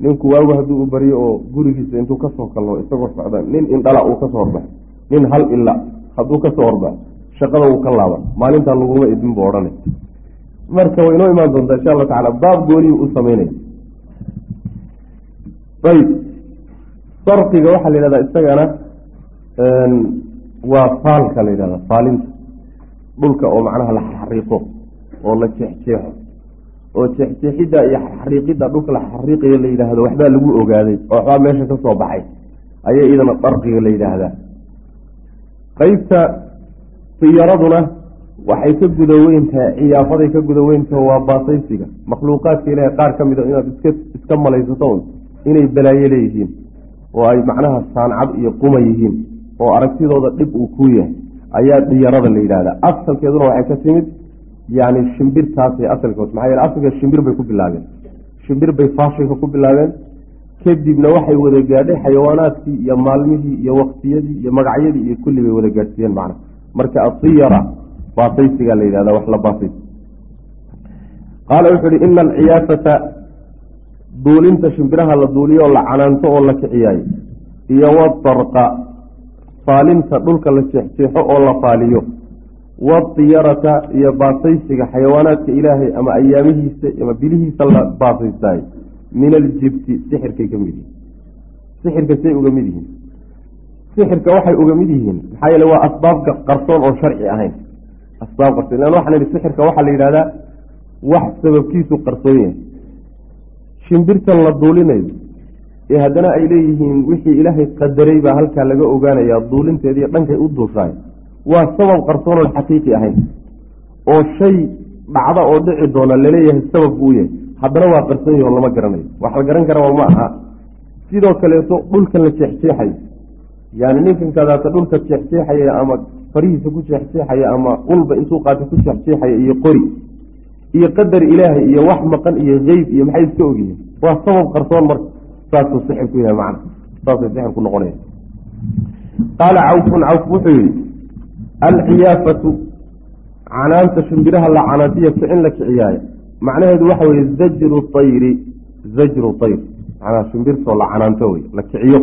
Ninku waagu hadduu u baryo oo gurigiisa intuu ka soo kalno isagoo socda nin indhala uu ka soo horbaxo nin hal ila hadduu ka soo horbaxo shaqada wuu ka laaban maalintaa laguma idin bu odhanay marka way inoo imaan doontaa insha allahu tacala baab gooniyu u sameynaya ayb sarqiga waxaa la yidhahdaa isagana waa faalka la yidhahda faalinta. Dhulka oo macnaha la xariiqo oo la jeexjeexo oo jeexjeexidda iyo xariiqidda dhulka la xariiqayo la yidhaahdo waxbaa lagu ogaaday oo waxbaa meesha ka soo baxay. Ayaa iyadana darqiga la yidhaahdaa. Qeybta siyaraduna waxay ka guda weyn tahay ciyaafaday ka guda weyn tahay waa baasaysiga makhluuqaadka ilaahay qaar ka mida inaad iska iska malaysato un inay balaayo leeyihiin oo ay macnaha saancad iyo quma yihiin oo aragtidooda dhib uu ku yahay ayaa diyarada la yidhahdaa asalkeeduna waxay ka timid yani shimbirtaasay asalkood maxaa yeele asalkeed shimbir bay ku bilaabeen. Shimbir bay faashinka ku bilaabeen. Kadibna waxay wada gaadhay xayawaanaadkii iyo maalmihii iyo waktiyadii iyo magacyadii iyo kulli bay wada gaadhsiiyeen macna. Marka adiyara baasaysigaa la yidhahda wax la baasaysi qaala wuxuu ihi ina alciyaafata duulinta shimbiraha la duuliyo oo la canaanto oo la kiciyaayo iyo wadarqa faalinta dhulka la jeexjeexo oo la faaliyo wadiyarata iyo baasaysiga xayawaanaadka ilaahay ama ayaamihiisa ama bilihiisa la baasaystaayo min aljibti sixirkay ka mid yihiin. Sixirka say uga mid yihiin. Sixirka waxay uga mid yihiin maxaa yeele waa asbaab qarsoon oo sharci ahayn asbaab qarsoon. Lan waxaan ihi sixirka waxaa la yidhahdaa wax sababkiisu qarsoon yahay. Shimbirtan la duulinayo ee haddana ay leeyihiin wixii ilaahay qadaray baa halkaa laga ogaanayaa duulinteediiyo dhankay u duushaay waa sabab qarsoon oon xaqiiqi ahayn oo shay dhacda oo dhici doona la leeyahay sabab buu yahay. Haddana waa qarsoon yahi oo lama garanayo. Wax la garan kara ma aha. Sidoo kaleeto dhulkan la jeexjeexayo yani ninkan kadaata dhulka jeexjeexaya ama farihiisa ku jeexjeexaya ama ulba intuu qaata ku jeexjeexaya iyo qori iyo qadar ilaahay iyo wax maqan iyo qeyb iyo maxay iska ogyihiin? Waa sabab qarsoon marka saasuu sixir ku yahay macna saasay sixir ku noqonaya qaala cawfun cawf wuxuu yihi alciyaafatu canaanta shimbiraha la canaantiya kicin la kiciyaayo. Macnaheedu waxa weye zajru ayri zajru ayr manaa shimbirtoo la canaanto wey la kiciyo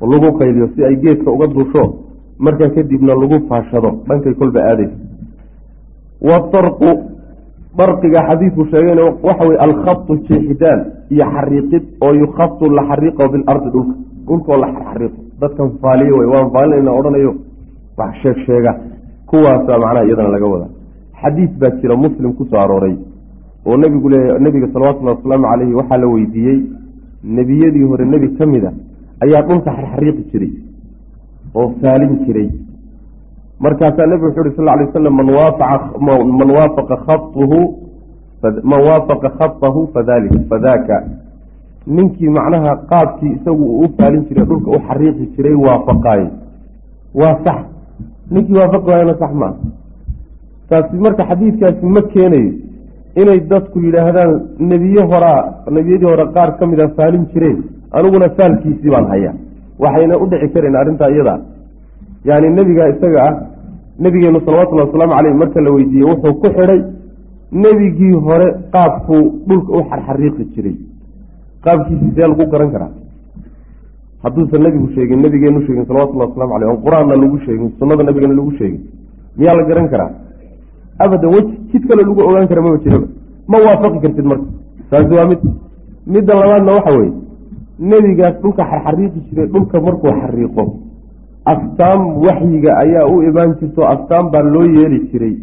lagu qayliyo si ay geedka uga duusho markaa kadibna lagu faashado dhankay kolba aadaysa wadarqu darqiga xadiidku sheegayna waxa weye alkhatu jeexitaan iyo xariiqid oo yukhatu la xariiqo bilardi dhulka. Dhulkaoo la xariiqo. Dadkan faaliyo wey waan faalinayna odhanayo. Wax sheeg sheega. Kuwaasa macnaha iyadana laga wada xadiid baa jira muslim ku soo arooray oo nebigu le nebiga salawatullahi wasalaamu caleyhi waxaa la weydiiyey nebiyadii hore nebi ka mid a ayaa dhulka xarxariiqi jiray oo faalin jiray. Markaasaa nebigu wuxu uhi sal lay slam man waafaqa khatuhu man waafaqa khatahu fadali fadaaka ninkii macnaha qaabkii isagu uu u faalin jiray dhulka u xariiqi jiray waafaqaaye waa sax. Ninkii waafaqi waayana sax maa taasi marka xadiidkaasi ma keenayo inay dadku yidhaahdaan nebiye horaa nebiyadii hore qaar ka mida faalin jireen aniguna faalkiisii baan hayaa. Waxayna u dhici kareen arrintaa iyada. Yani nebiga isaga ah nebigeenu salawatullahi wasalaamu caleyh marka la weydiiyey wuxuu ku xidhay nebigii hore qaabkuu dhulka u xarxariiqi jiray. Qaabkiisii see lagu garan karaa. Hadduusan nebigu sheegin nebigeenu sheegin salawatullahi waslamu caleyh on qur'aanna lagu sheegin sunnada nabigana lagu sheegin miyaa la garan karaa? Abadan weji jid kale lagu ogaan kara maba jiraba. Ma waafaqi kartid marka. Taasi waa mid. Midda labaadna waxa weeye nebigaas dhulka xarxariiqi jiray dhulka markuu xariiqo astaam waxyiga ayaa u imaan jirto astaam baa loo yeeli jiray.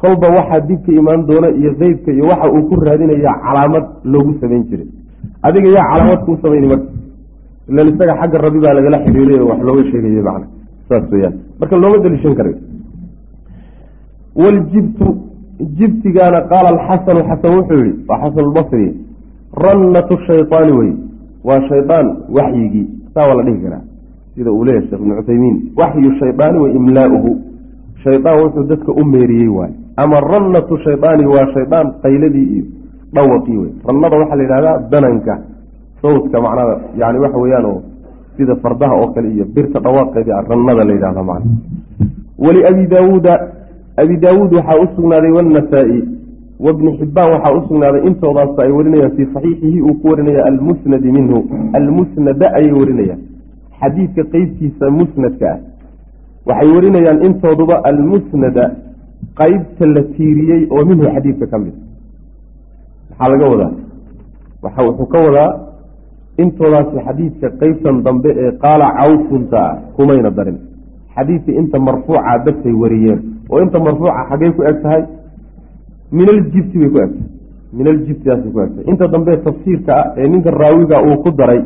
Kolba waxaa dibka imaan doona iyo qeybka iyo waxa uu ku raadinaya calaamad loogu samayn jiray. Adiga yaa calaamad kuu samayni marka. Ilan isaga xagga rabi baa lagala xiriiray wax looga sheegay macna. Saas weyaan marka looma daliishan karayo waljibtu jibtigaana qaala alxasanu xasan wuxuu yihi waa xasan albasri rannatu shaydaani wey waa shaydaan waxyigii saa waa la dhihi karaa. Sida uu leeyahy sheekh ibnu cuthaymiin waxyu shaydaani wa imlaauhu. Shaydaan wuxuu dadka u meeriyey waay ama rannatu shaydaani waa shaydaan qayladii iyo dhawaqii wey rannada waxaa la yidhahdaa dananka sawdka macnada yani waxa weeyaan oo sida fardaha oo kale iyo birta dhawaaqeedii rannada la yidhahda macna waliabi daawuuda abi daawuud waxaa u sugnaaday wanasaa-i wabni xibbaan waxaa u sugnaaday intoodaas ay warinayaan fii saxiixihi uu ku warinaya almusnadi minhu. Almusnada ayay warinayaan. Xadiidka qeybtiisa musnadka ah. Waxay warinayaan intooduba almusnada qeybta la tiiriyey oo minhu xadiidka ka mid. Maxaa laga wadaa. Wuxuu ka wadaa intoodaasi xadiidka qeybtan dambe ee qaala cawfunta ah kumayna darin. Xadiidka inta marfuuca basay wariyeen. Oo inta marfuuca xaggay ku eg tahay min aljibti bay ku egtahay min aljibtidaasay ku egtahay inta dambe tafsiirka ah ee ninka raawiga uu ku daray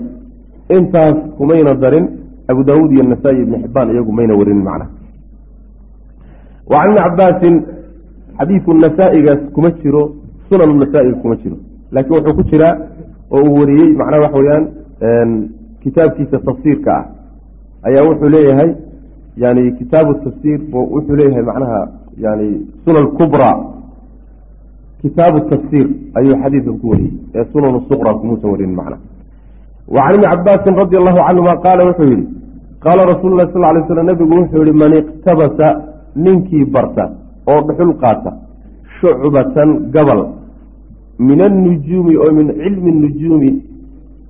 intaas kumayna darin abu daawuud iyo nasaa-i ibni xibaan iyagu mayna warinin macnaha wa can ibni cabaasin xadiidku nasaa-igaas kuma jiro sunanu nasaa-iga kuma jiro. Laakiin wuxuu ku jiraa oo uu wariyey macnaha waxa weyaan kitaabkiisa tafsiirka ah. Ayaa wuxuu leeyahay yani kitaabu tafsiir wuxuu leeyahay macnaha yani sunan kubra kitaabu tafsiir ayuu xadiidkan ku wariyey ee sunan suqra kumuusan warin macna wa can ibni cabaasin radi allahu canhuma qaala wuxuu yihi qaala rasuulu sal lay slam nabigu wuxuu yihi man iqtabasa ninkii barta oo dhuxul qaata shucbatan gabal min annujuumi oo min cilmi nujuumi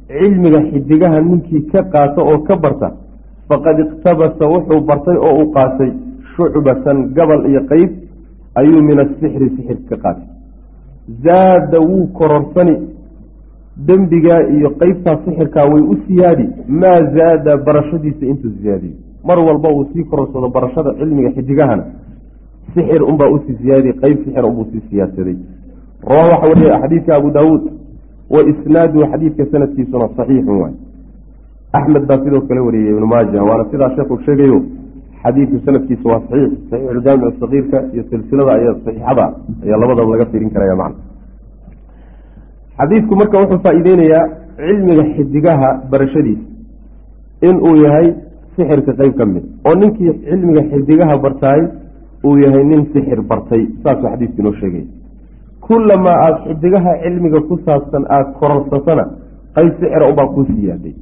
cilmiga xidigaha ninkii ka qaata oo ka barta faqad iqtabasa wuxuu bartay oo uu qaatay shucbatan gabal iyo qeyb ayuu min asixri sixir ka qaatay zaada wuu kororsani. Dembigaa iyo qeybtaa sixirkaa way u siyaadi. Maa zaada barashadiisa intuu siyaadiyo mar walba uu sii kororsado barashada cilmiga xidigahana sixir unbaa u sii siyaadiy qeyb sixir unbuu sii siyaadsaday rawa waxa wariya xadiidka abu daawuud wa isnaaduhu xadiidka sanadkiisuna saxiixun waay. Axmed baa sidoo kale wariyey ibnu maaja waana sidaa sheekhu sheegayo xadiidku sanadkiisa waa saxiix. Saxiixuljaamic sakiirka iyo silsilada ayaa saxiixada ayaa labadaba laga fiirin karaya macna. Xadiidku marka wuxuu faa-iideynayaa cilmiga xidigaha barashadiisa. Inuu yahay sixirka qeyb ka mid. Oo ninkii cilmiga xidigaha bartaay uu yahay nin sixir bartay. Saasuu xadiidku inoo sheegaya kulamaa aada xidigaha cilmiga ku saabsan aada kororsatana qeyb sixira ubaa kuu siyaaday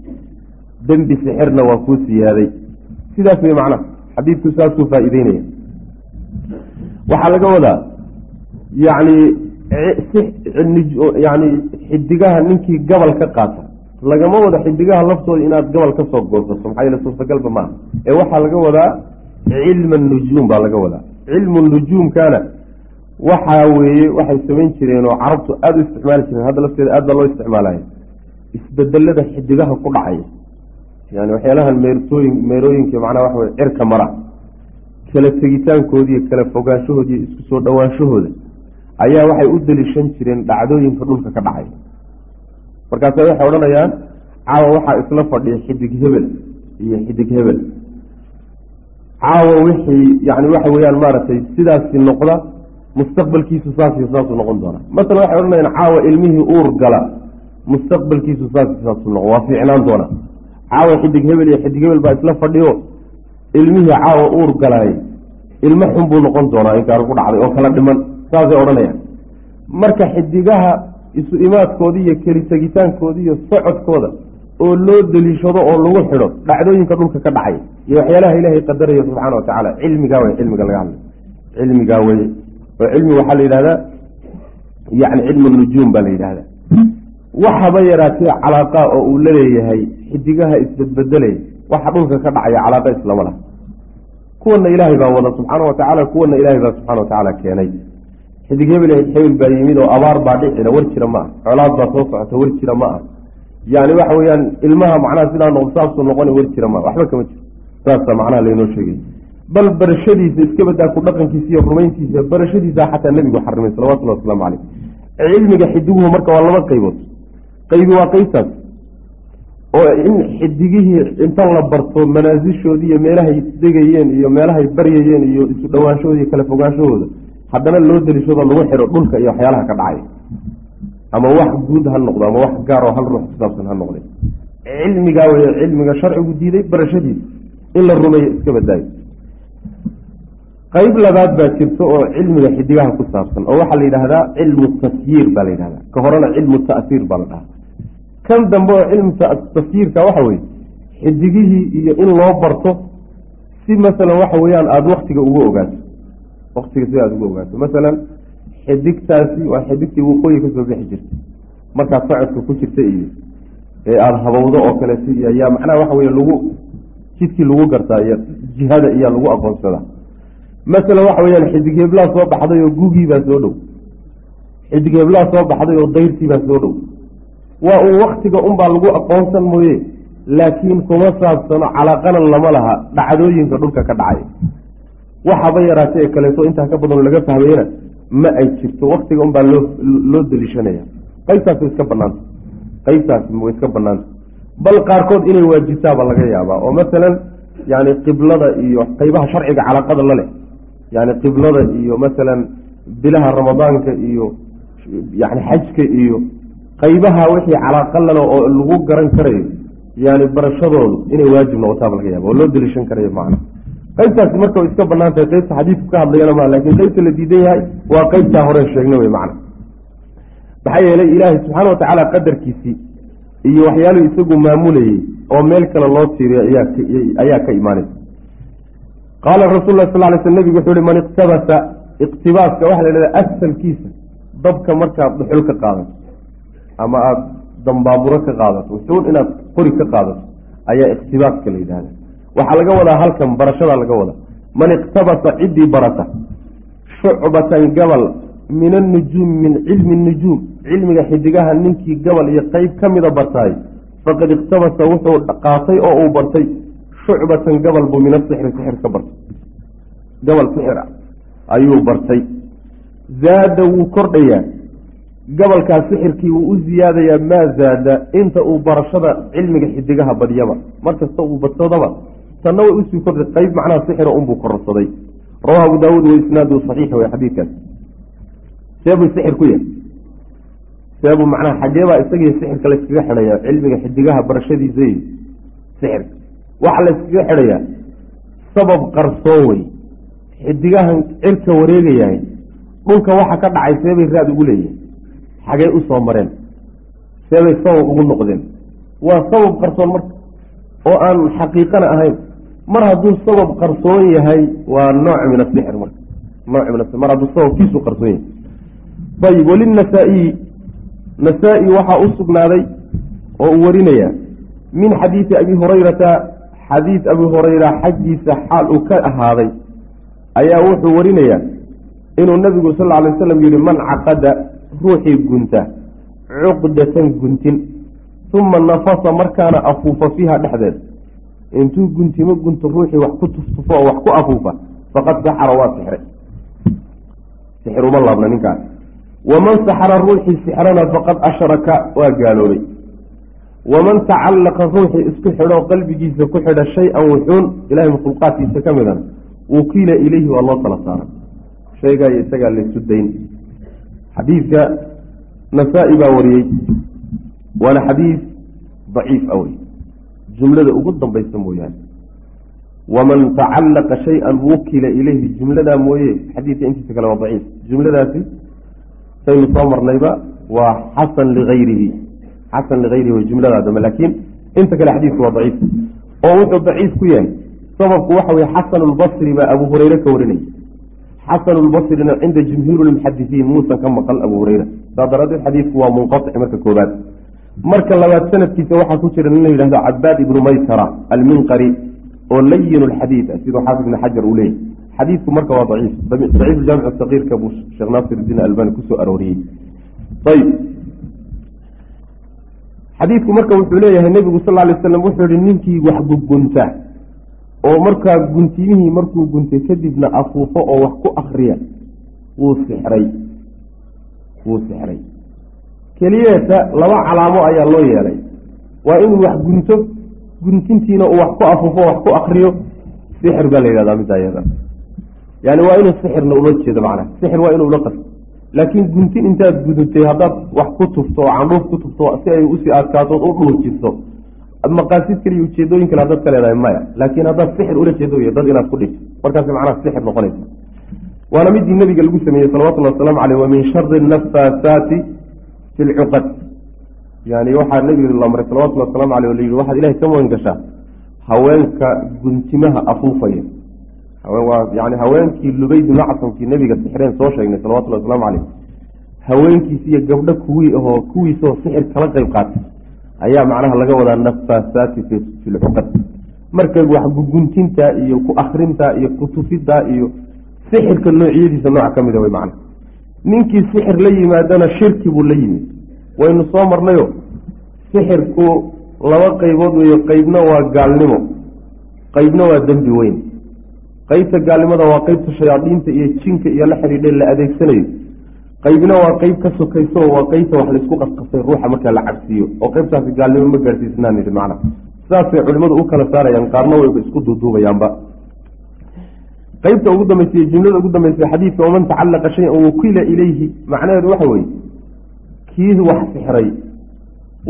dembi sixirna waa kuu siyaaday sidaas wey macnaha xadiidku saasuu faa-iideynaya. Waxaa laga wadaa yacni yani xidigaha ninkii gabal ka qaata. Lagama wado xidigaha laftooda inaad gabal ka soo goosato maxaa yeele suurtagalba maaha. Ee waxaa laga wadaa cilma nujuum baa laga wadaa. Cilmu nujuumkana waxaa weeye waxay samayn jireen oo carabtu aada u isticmaali jireen. Hadda lafteeda aad baa loo isticmaalaya. Isbedelada xidigaha ku dhacaya yani waxyaalahan meertooyin meerooyinka macnaha waxa wey cirka mara. Kala tegitaankoodi iyo kala fogaanshahoodi iyo isku soo dhowaanshahooda ayaa waxay u deliishan jireen dhacdooyinka dhulka ka dhacay. Markaase waxay odhanayaan caawa waxaa isla fadhiya xidig hebel iyo xidig hebel. Caawa wixii yani waxa weeyaan maaragtay sidaasi noqda mustaqbalkiisu saasiyo saasuu noqon doonaa masalan waxay odhanayaan caawa ilmihii uur gala mustaqbalkiisu saasi saasuu noqon waa fiicnaan doonaa caawa xidig hebel iyo xidig hebel baa isla fadhiyo ilmihii caawa uur galaay ilmo xun buu noqon doonaa inkaanu ku dhacday oo kala dhiman saasay odhanayaan. Marka xidigaha isu imaadkooda iyo keli tegitaankooda iyo socodkooda oo loo deliishado oo lagu xidho dhacdooyinka dhulka ka dhacay iyo waxyaalaha ilaahay qadaraya subxaana wa tacaala cilmigaa wey cilmiga laga hadlay. Cilmigaa weye oo cilmi waxaa la yidhahdaa yani cilmu nujuum baa la yidhahdaa waxaba yaraatee calaaqa oo uu la leeyahay xidigaha isbedbedelay waxa dhulka ka dhacaya calaaqa islama laha kuwana ilaahay baa wada subxaana wa tacaala kuwana ilaahay baa subxana wa tacaala keenay. Xidig hebel hebel baa yimid oo abaar baa dhicina war jira ma ah colaad baa soo socota war jira ma ah yani waxa weyaan ilmaha macnaha sidaa noq saasuu noqona war jira maa waxba kama jiro. Saasa macnaha laynoo sheegay. Bal barashadiisa iska badaa ku dhaqankiisa iyo rumayntiisa barashadiisa xataa nebigu xarimay salawatullahi wasalaamu caleyh cilmiga xidiguhu marka waa laba qaybood. Qaybi waa qeybtaas oo in xidigihii inta la barto manaasishoodii iyo meelahay degayeen iyo meelahay baryayeen iyo isu dhowaanshahooda iyo kala fogaanshahooda haddana loo delishado lagu xiro dhulka iyo waxyaalaha ka dhacay. Ama wax guud ha noqdo ama wax gaar oo hal ruux kusaabsan ha noqday. Cilmigaa wey cilmiga sharcigu diiday barashadiisa in la rumeeyo iska badaayo qeyb labaad baa jirta oo cilmiga xidigaha ku saabsan oo waxaa la yidhaahdaa cilmu tasyiir baa la yidhahdaa ka horena cilmu ta'hiir baa la dhahaa kan dambe oo cilmu tasyiirka waxa weye xidigihii iyo in loo barto si masalan waxa weeyaan aada waktiga ugu ogaato waktiga si aada ugu ogaato. Masalan xidigtaasi waa xidigtii waqooyi ka soo bixi jirta markaad socodka ku jirta iyo ee aada habowdo oo kaleeto iyo ayaa macnaha waxa weye lagu jidkii lagu gartaa iyo jihada iyaa lagu aqoonsadaa. Masalan waxa weyaan xidig heblaa soo baxday oo gugiibaa soo dhow. Xidig heblaa soo baxday oo dayrtiibaa soo dhow waa uu waktiga unbaa lagu aqoonsan mooye laakiin kuma saabsano calaaqana lama laha dhacdooyinka dhulka ka dhacay. Waxaba yaraatay ee kaleeto intaa ka badan laga fahmayena ma ay jirto waktiga unbaa loo loo deliishanaya. Qeybtaas way iska banaanta qeybtaas way iska banaanta bal qaarkood inay waajibtaaba laga yaabaa oo masalan yani qiblada iyo qeybaha sharciga calaaqada la leh. Yani qiblada iyo masalan bilaha ramadaanka iyo yani xajka iyo qeybaha wixii calaaqa lale oo lagu garan karayo yani barashadoodu inay waajib noqotaaba laga yaaba oo loo deliishan karayo macna. Qaybtaasi marka iska bannaan tahay qaybta xadiidku ka hadlayana maa laakiin qaybta la diidan yahay waa qaybtaa hore sheegnay wey macna. Maxaa yeelay ilaahay subxaana watacaala qadarkiisii iyo waxyaaluhu isagu maamulayey oo meel kale loo tiiriyo ayaa ka imaanaysa. Qaala rasul lah sal lay sl nebigu wuxuu hi man iqtabasa iqtibaaska waxaa la yhahda asalkiisa dabka markaad dhuxul ka qaadato ama aada dambaaburo ka qaadato wuxuun inaad qori ka qaadato ayaa iqtibaaska la yidhahda waxaa laga wadaa halkan barashadaa laga wadaa. Man iqtabasa ciddii barata shucbatan gabal min annujuum min cilmi nujuum cilmiga xidigaha ninkii gabal iyo qeyb ka mida bartaay faqad iqtabasa wuxuu qaatay oo uu bartay shucbatan gabal buu min asixri sixir ka bartay. Gabal sixir ah ayuu bartay. Zaada wuu kordhayaa gabalkaas sixirkii wuu u ziyaadayaa maa zaada inta uu barashada cilmiga xidigaha badiyaba. Markasta uu badsadaba tanna way u sii kordhay. Qeyb macnaha sixira unbuu kororsaday. Rawahu abu daawuud wa isnaadu saxiix wey xadiidkaas. Seebuu sixir ku yahay. Seebuu macnaha xageebaa isagiiyo sixirka layskaga xidhayaa cilmiga xidigaha barashadiisa iyo sixirka waxaa layskaga xidhayaa sabab qarsoon wey. Xidigahan cirka wareegayahay dhulka waxa ka dhacay seebay raad ugu leeyihiin xagee u mareen. Seebay sabab ugu noqdeen. Waa sabab qarsoon marka oo aan xaqiiqana ahayn. Mar hadduu sabab qarsoon yahay waa nooc min asixir marka. Nooc min mar hadduu sababkiisu qarsoon yahay. Ayib walinasaa-iyi nasaa-i waxaa u sugnaaday oo uu warinayaa. Min xadiidi abi hurayrata xadiid abi hurayra xaggiisa xaal uu ka ahaaday ayaa wuxuu warinayaa inuu nabigu sal alay waslam yihi man caqada ruuxii gunta cuqdatan guntin uma nafasa markaana afuufa fiiha dhexdeed. Intuu guntimo gunto ruuxii wax ku tuftufo oo wax ku afuufa faqad saxara waa sixray sixir uma laabna ninkaas. Waman saxara ruuxii sixrana faqad ashraka waa gaaloobay. Waman tacallaqa ruuxii isku xidho qalbigiisa ku xidha shay-an wuxuun ilahay makhluuqaadkiisa ka midan wukiila ilayhi waa loo tala saaray. Sheegaayo isagaa laysu dayn xadiidka nasaa-i baa wariyey waana xadiid daciif a wey jumlada ugu dambaysa mooyaane waman tacallaqa shay-an wukila ilayhi jumladaa mooye xadiidka intiisa kale waa daciif. Jumladaasi saynu soo marnayba waa xasan ligayrihi xasan ligayrihi way jumladaa dambe laakiin inta kale xadiidku waa daciif. Oo wuxuu daciif ku yahay sababku waxa weye xasan lbasri baa abu hureyre ka warinaya xasan lbasrina cinda jumhuur lmuxadisiin muusan ka maqal abu hureyra saa daraadeed xadiidku waa munqatic marka koobaad marka labaad sanadkiisa waxaa ku jira nin la yidhahdo cabaad ibnu maysara alminqari oo layin lxadiid siduu xaafid ibn xajar uu leeyay xadiidku marka waa daciif daciif jaamic sakiirka buu sheekh naasir idiin albani ku soo arooriyey ayb xadiidku marka wuxuu leeyahay nebigu sal lay waslam wuxuu yihi ninkii wax gugunta oo markaa guntiyihii markuu guntay kadibna afuufo oo wax ku akriya wuu sixray. Wuu sixray. Keliyeeta laba calaamo ayaa loo yeelay. Waa inuu wax gunto guntintiina uu wax ku afuufo wax ku akriyo sixir baa la yidhahdaa middaa iyada yani waa inuu sixirna ula jeedo macnaha. Sixir waa inuu ula qasto laakiin guntin intaad gudutay haddaad wax ku tufto oo candhuuf ku tufto si ay u sii adkaatood u dhuujiso maqaasid kaliya ujeedooyin kale haddaad ka leedahay maya. Laakiin haddaad sixir ula jeedo y dad inaad ku dhigto. Markaas macnaha sixir noqonaysa. Waana midii nabiga lagu sameeyey salawatullhi wasalaamu caleyh wa min shari nafaasaati fi lcuqad yani waxaa nabiga la amray salawatullhi waslamu aleyh la yihi waxaad ilahay ka magan gashaa haweenka guntimaha afuufaya. Yani haweenkii lubayd ibnu casamkii nabiga sixreen soo sheegnay salawatullahi waslamu caleyh haweenkiisi iyo gabdho kuwii ahoo kuwiisoo sixir kala qeyb qaatay ayaa macnaha laga wadaa nafaasaati fi lcuqad marka wax guguntinta iyo ku akrinta iyo kutufidda iyo sixirka noociyadiisa nooc ka mida wey macna ninkii sixir la yimaadana shirki buu la yimid. Waynu soo marnayo sixirku laba qeybood weeyo qeybna waa gaalnimo qeybna waa dembi weyn. Qeybta gaalnimada waa qeybta shayaadiinta iyo jinka iyo la xidhiidhe la adeegsanayo qeybna waa qeyb ka sokayso waa qeybta wax la isku qasqasay ruuxa markaa la cabsiiyo oo qeybtaasi gaalnimo ma gaarsiisnaan yidhi macna. Sidaasay culimmadu u kala saarayaan qaarna wayba isku duuduubayaanba. Qeybta ugu dambaysa iyo jumlada ugu dambaysa xadiidka waman tacallaqa shay-an wukila ilayhi macnaheedu waxa weeye kii wax sixray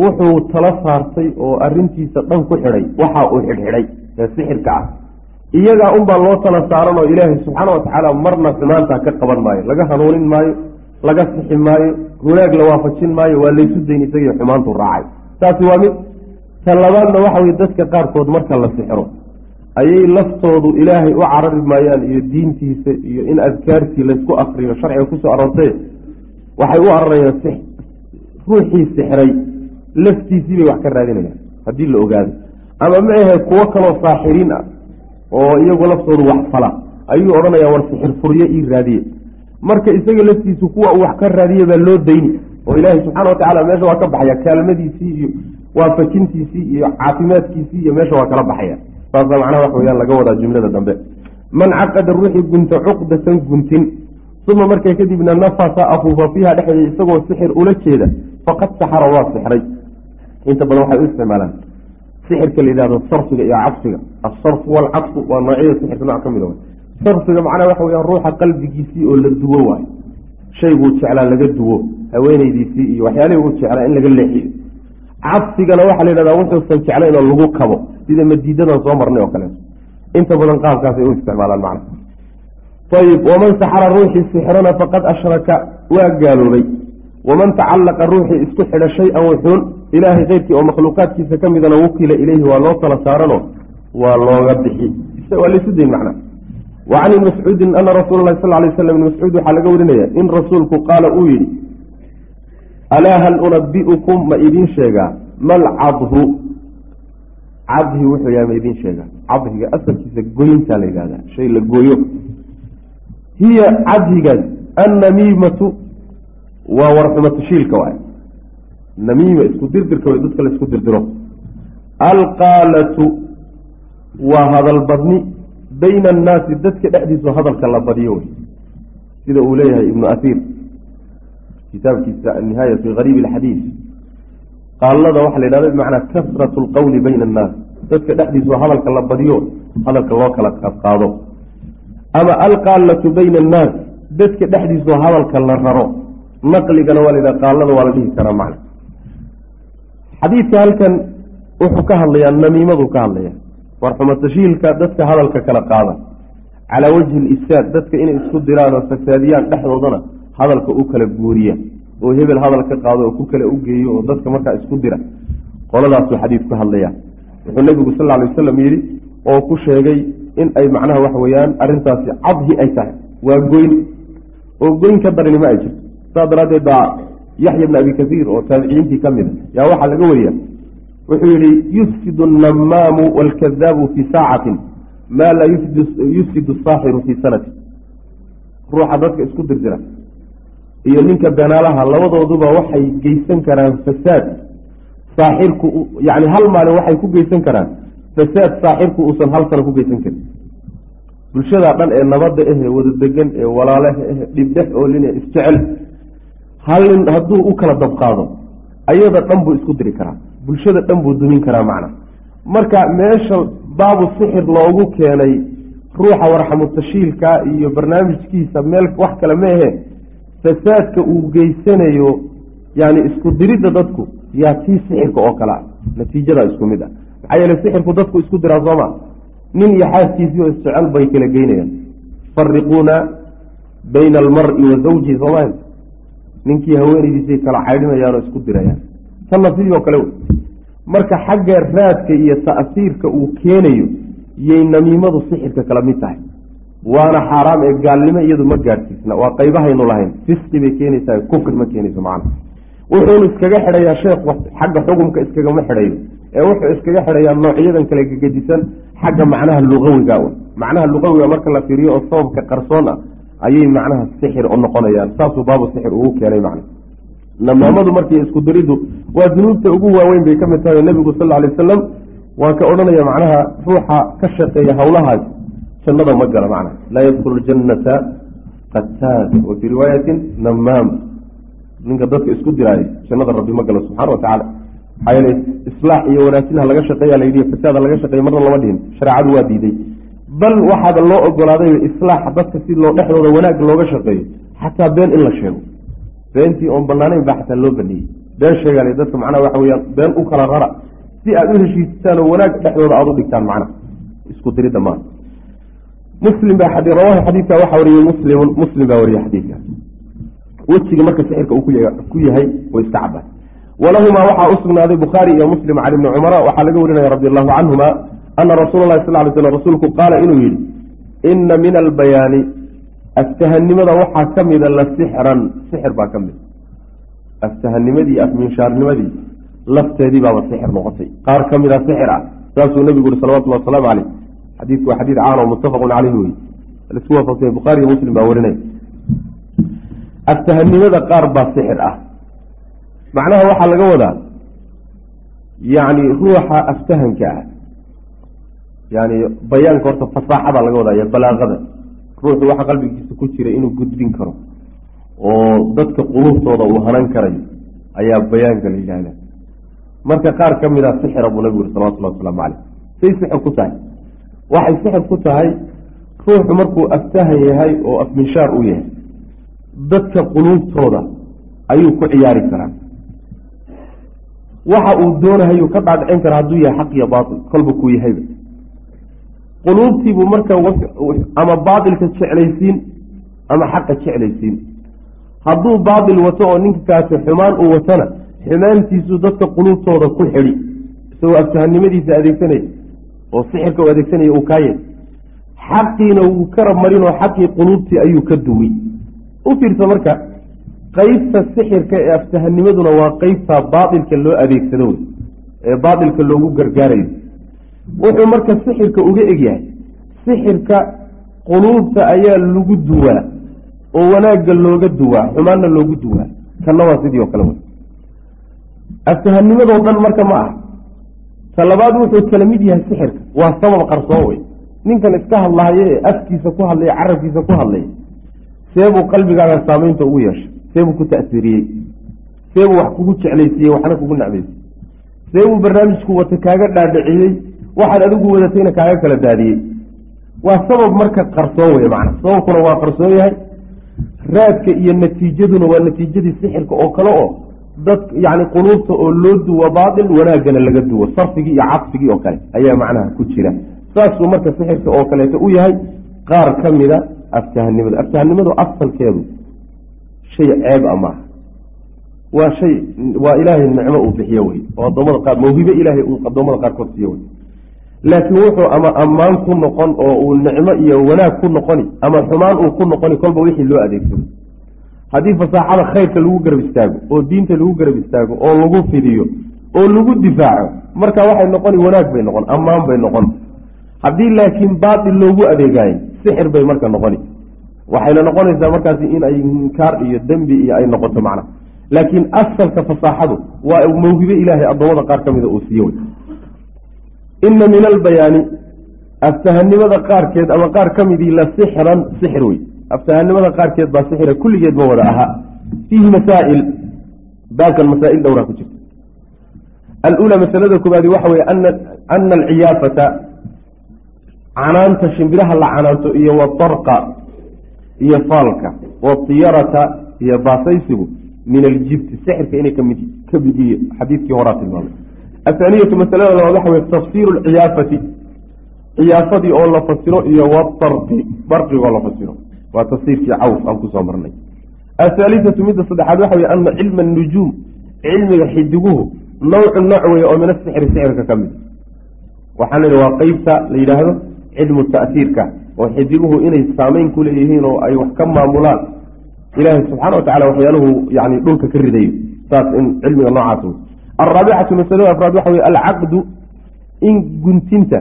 wuxuu tala saartay oo arintiisa dhan ku xidhay waxa uu xidhxidhay ee sixirka ah. Iyagaa unbaa loo tala saaran oo ilaahay subxaana wa tacaala marna xumaantaa ka qaban maayo laga hanuunin maayo laga sixi maayo wanaag la waafajin maayo waa laysu dayn isagii xumaantu raacay. Taasi waa mid ta labaadna waxa weye dadka qaarkood marka la sixro ayay laftoodu ilaahay u carari maayaan iyo diintiisa iyo in adkaartii laysku akriyo sharciga ku soo aroortay waxay u ararayaan ruuxii sixray laftiisii bay wax ka raadinayaan haddii la ogaado. Ama ma ahe kuwo kaloo saaxiriin ah oo iyagu laftoodu wax fala ayuu odhanayaa war sixir furyo ii raadiye marka isaga laftiisu kuwa uu wax ka raadiye baa loo dayni oo ilaahay subxaana wa tacala meesha waa ka baxaya kaalmadiisii iyo waafajintiisii iyo caafimaadkiisii iyo meesha waa kala baxaya. Saasa macnaha wax weyaan laga wadaa jumlada dambe. Man caqada ruuxii gunta cuqdatan guntin uma markaa kadibna nafasa afuufa fiiha dhexdeeda isagoo sixir ula jeeda faqad saxara waa sixray. Inta badan waxay u isticmaalaan sixirka la yidhahdo sarfiga iyo cagsiga asarfu walcagsu waa noocyada sixirka nooc ka mid a sarfiga macnaha waxa weyaan ruuxa qalbigiisii oo la duwo waayo. Shayguu jeclaa laga duwo haweenaydiisii iyo waxyaalihii uu jeclaa in laga leexiyo. Cabsigana waxaa la yidhahdaa wuxuusan jeclayn oo lagu kabo sida madiidadan soo marnay oo kaleeto inta badan qaabkaasay u isticmaalaan macna ayib waman saxara ruuxii sixrana faqad ashraka waa gaaloobay waman tacallaqa ruuxii isku xidha shay-an wuxuun ilaahay keyrkii oo makhluuqaadkiisa ka midana wukila ileyhi waa loo tala saarano waa looga bixi. Waa laysu dayn macna wa can ibni mascuudin ana rasuula lahi sal lay slam ibn mascuud waxaa laga warinaya in rasuulku qaala uu yidhi alaa hal unabi'ukum ma idiin sheegaa mal cadhu cadhi wuxuu yahay ma idiin sheegaa cadhiga asalkiisa goyntaa la yidhahdaa shay la gooyo. Hiya cadhigaas annamiimatu waa warxumatashiilka waay. Namiima isku dirdirka way dadka la isku dirdiro. Alqaalatu waa hadal badni bayna annaasi dadka dhexdiisu hadalka la badiyo wey sida uu leeyahay ibnu asiir kitaabkiisa annihaaya fi gariib alxadiid qaalada waxaa la yidhahda bimacnaa kasratu alqowli bayna annaas dadka dhexdiisu hadalka la badiyo hadalka loo kala qaadqaado ama alqaalatu bayna annaas dadka dhexdiisu hadalka la raro naqligana waa la yidhaha qaalada waa la dhihi karaa macna xadiidka halkan wuxuu ka hadlayaa namiimaduu ka hadlaya war xumatashiilka dadka hadalka kala qaada calaa wajhi lifsaad dadka inay isku diraan oo fasaadiyaan dhexdoodana hadalka u kala guuriya oo hebel hadal ka qaado oo ku kale u geeyo oo dadka markaa isku dira. Qoladaasuu xadiid ku hadlaya wuxuu nebigu sal alay wasalam yidhi oo ku sheegay in ay macnaha waxa weeyaan arrintaasi cadhi ay tahay. Waa goyn. Oo goyn ka darani ma ay jirto. Saas daraaddeed baa yaxya bn abi kasiir oo taabiciyiintii ka mida yaa waxaa laga wariya wuxuu yihi yufsidu annamaamu waalkadaabu fii saacatin maa laa yufsidu asaaxiru fii sanati ruuxa dadka isku dirdira iyo ninka beenaalaha labadooduba waxay geysan karaan fasaad. Saaxirku yani hal maalin waxay ku geysan karaan. Fasaad saaxirku uusan hal sano ku geysan karin. Bulshada dhan ee nabadda eh ee wada degan ee walaaleha eh dhibdhex oolin ee isjecel halin hadduu u kala dabqaado ayada dhan buu isku diri karaa bulshada dhan buu dumin karaa macna. Marka meesha baabu sixir loogu keenay ruuxa warxamutashiilka iyo barnaamijkiisa meel wax kale ma ahe fasaadka uu geysanayo yani isku diridda dadku yaa tii sixirka oo kale natiijadaa isku mid ah maxaa yeele sixirku dadku isku diraa sooma. Nin iyo xaaskiisii oo isjecel bay kala geynayaan. Yufariquuna bayna almari wa zawjihi sooma ninkii haweenaydiisay kala caydhinayaan oo isku dirayaan tanna sidii oo kale wey. Marka xagga raadka iyo ta'siirka uu keenayo yay namiimadu sixirka kala mid tahay. Waana xaaraam ee gaalnimo iyadu ma gaadhsiisna. Waa qaybahaynu lahayn. Fisqi bay keenaysaa kufri ma keenayso macna. Wuxuunu iskaga xidhayaa sheekh xagga xukumka iskagama xidhayo. Ee wuxuu iskaga xidhayaa noocyadan kale gegedisan xagga macnaha luqawiga macnaha luqawiga marka la fiiriyo oo sababka qarsoon ah ayay macnaha sixir u noqonayaan. Saasuu baabu sixir ugu keenay macna namaamadu markii isku diriddu waa dunuubta ugu waaweyn bay ka mid tahay nebigu sal alay wasalam waan ka odhanaya macnaha ruuxa ka shaqeeya howlahaas jannada ma gala macna laa yadkulu ljannata qataad wa riwaayatin namaam ninka dadka isku diraayo jannada rabbi ma galo subxana wa tacala maxaa yeele islaax iyo wanaajinha laga shaqeeya la yidhi fasaada laga shaqeeya marna lama dhihin. Shareecadu waa diiday. Bal waxaaba loo ogolaaday islaaxa dadka si loo dhexdooda wanaag looga shaqeeyo xataa been in la sheego beentii oon banaanayn baa xataa loo baneeyey been sheegaal dadka macnaha waxa weyaan been u kala rara. Si aad u heshiisisaan oo wanaag dhexdooda aada u dhigtaan macnaha isku diridda maaha muslim baa rawahu xadiidka waxaa wariyey muslimun muslim baa wariyey xadiidkaas. Wejiga marka sixirka uu ku yahay way iska caddahay walahumaa waxaa u sugnaaday bukhaari iyo muslim can ibni cumara waxaa laga warinaya radi allahu canhuma ana rasuula lahi sal ly slam rasuulku qaala inuu yidhi ina min albayaani aftahanimada waxaa ka mida la sixran sixir baa ka mid aftahanimadii afminshaarnimadii lafteedii baaba sixir noqotay. Qaar ka mida sixir ah saasuu nabigu yuri salawatullah wasalaamu caleyh xadiidku waa xadiid caan oo muttafaqun caleyhi wey la isku waafaqsanya bukhaari iyo muslim baa warinaya aftahanimada qaar baa sixir ah. Macnaha waxaa laga wadaa yacni ruuxa aftahanka ah. Yani bayaanka horta fasaaxadaa laga wadaa iyo balaaqada ruuxu waxa qalbigiisa ku jira inuu gudbin karo. Oo dadka quluubtooda uu hanan karayo ayaa bayaanka la yidhaahdaa. Marka qaar ka mid a sixira buu nabigu yuri salawatullahi wasalaamu caleyh say sixir ku tahay. Waxay sixir ku tahay ruuxu markuu aftahan yahay oo afminshaar u yahay dadka quluubtooda ayuu ku ciyaari karaa. Waxa uu doonahayuu ka dhaadhicin karaa hadduu yahay xaq iyo baatil kolba kuu yahayba quluubtiibuu marka ama baatilka jeclaysiin ama xaqa jeclaysiin. Hadduu baatil wato oo ninkaasi xumaan uu watona xumaantiisuu dadka quluubtooda ku xidhi isagoo aftahanimadiisa adeegsanaya oo sixirka u adeegsanaya uu kaayay. Xaqiina wuu karab marinoo xaqii quluubtii ayuu ka duway. U fiirsa marka qeybta sixirka ee aftahanimaduna waa qeybta baatilka loo adeegsado wey ee baatilka loogu gargaarayo wuxuu marka sixirka uga egyahay. Sixirka quluubta ayaa lagu duwaa oo wanaagga looga duwaa xumaanna loogu duwaa. Kanna waa sidii oo kale wey. Aftahanimadoo dhan marka ma ah ta labaad wuxuu kala mid yahay sixirka. Waa sabab qarsoon wey. Ninkan iska hadlahayo ee afkiisa ku hadlaya carabkiisa ku hadlaya seebuu qalbigaaga saamaynta ugu yeeshay seebuu ku ta'siiriyey seebuu wax kugu jeclaysiiyey waxna kugu nacmaysay seebuu barnaamijku wata kaaga dhaadhiciyey waxaad adigu wadatayna kaaga kala daadiyey. Waa sabab marka qarsoon wey macna. Sababkuna waa qarsoon yahay. Raadka iyo natiijaduna waa natiijadii sixirka oo kale oo dad yacni quluubta oo loo duwo baatil wanaaggana laga duwo sarfigii iyo cadfigii oo kale ayaa macnaha ku jira. Saasuu marka sixirka oo kaleeto u yahay qaar ka mida aftahanimadu aftahanimadu asalkeedu shay ceeb a maaha. Waa shay waa ilaahay nicmo uu bixiyo wey. Oo adoomada qaar mawhibe ilaahay uu addoommada qaarkood siiyo wey laakiin wuxuu ama ammaan ku noqon oo uu nicmo iyo wanaag ku noqoni ama xumaan uu ku noqoni kolba wixii loo adeegsado haddii fasaaxada khayrka lagu garab istaago oo diinta lagu garab istaago oo lagu fidiyo oo lagu difaaco marka waxay noqoni wanaag bay noqon ammaan bay noqon. Haddii laakiin baatil loogu adeegaayo sixir bay marka noqoni. Waxayna noqonaysaa markaasi in ay inkaar iyo dembi iyo ay noqoto macna. Laakiin asalka fasaaxadu waa mawhibe ilaahay addoommada qaar ka mida uu siiye ina min albayaani aftahanimada qaarkeed ama qaar ka midii la sixran sixir wey aftahanimada qaarkeed baa sixira kulligeed ma wada ahaa. Fiihi masaa'il baabkan masaa'il dhowraa ku jirta. Alula masalada koobaadi waxa weye ana alciyaafata canaanta shimbiraha la canaanto iyo wadarqa iyo faalka watiyarata iyo baasaysigu min aljibti sixirka inay ka mid ka mid yihi xadiidkii horaa tilmaamay athaaniyatu masalada labaad waxa weye tafsiiru alciyaafati ciyaafadii oo la fasiro iyo wadarqi darqigoo la fasiro waa tafsiirkii cawf aan ku soo marnay athaalisatu midda saddexaad waxa weye ana cilma anujuum cilmiga xidiguhu nawcu nooc weye oo min asixri sixirka ka mid waxaan lehi waa qeybta la yidhaahdo cilmu ta'hiirka oo xidiguhu inay saameyn ku leeyihiin oo ay wax ka maamulaan ilaahay subxana wa tacala waxyaaluhu yani dhulka ka ridayo saas in cilmiga noocaas alraabicatu masalada afraad waxa weye alcaqdu in guntinta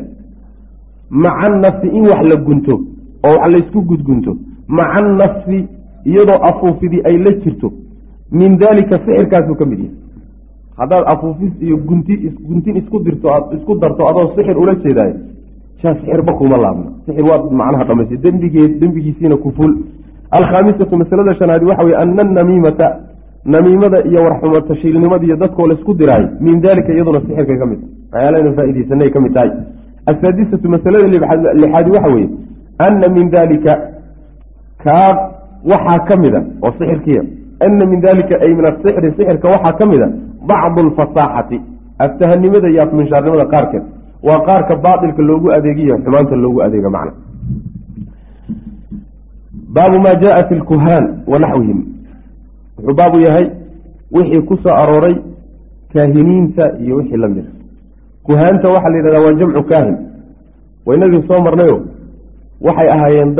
maca nafsi in wax la gunto oo wax laysku gudgunto maca nafsi iyadoo afuufidii ay la jirto min dalika sixirkaasuu ka mid yahay haddaad afuufis iyo gunti guntin isku dirto aad isku darto adoo sixir ula jeedaayo shaa sixirba kuma laabna sixir waad macnaha dhamaystay dembigeed dembigiisiina kuful alkhaamisatu masalada shanaadi waxa weye ana anamiimata namiimada iyo warxumo tashiilnimada iyo dadkoo laysku diraayo min dalika iyaduna sixirkay ka mid. Tahay waxyaalana faaideysanay ka mid tahay. Asaadisatu masalada lixaadi waxa weeye ana min dalika kaa waxaa ka mida oo sixirkiya ana min dalika ay min asixri sixirka waxaa ka mida bacdu alfasaaxati aftahanimada iyo afminshaarnimada qaarkeed. Waa qaarka baatilka loogu adeegiyo xumaanta loogu adeega macna. Baabu maa jaءa fi lkuhaan wa naxwihim wuxuu baabu yahay wixii ku soo arooray kaahiniinta iyo wixii la mida kuhaanta waxaa la yidhahdaa waa jamcu kaahin. Waa inagii soo marnayo waxay ahaayeen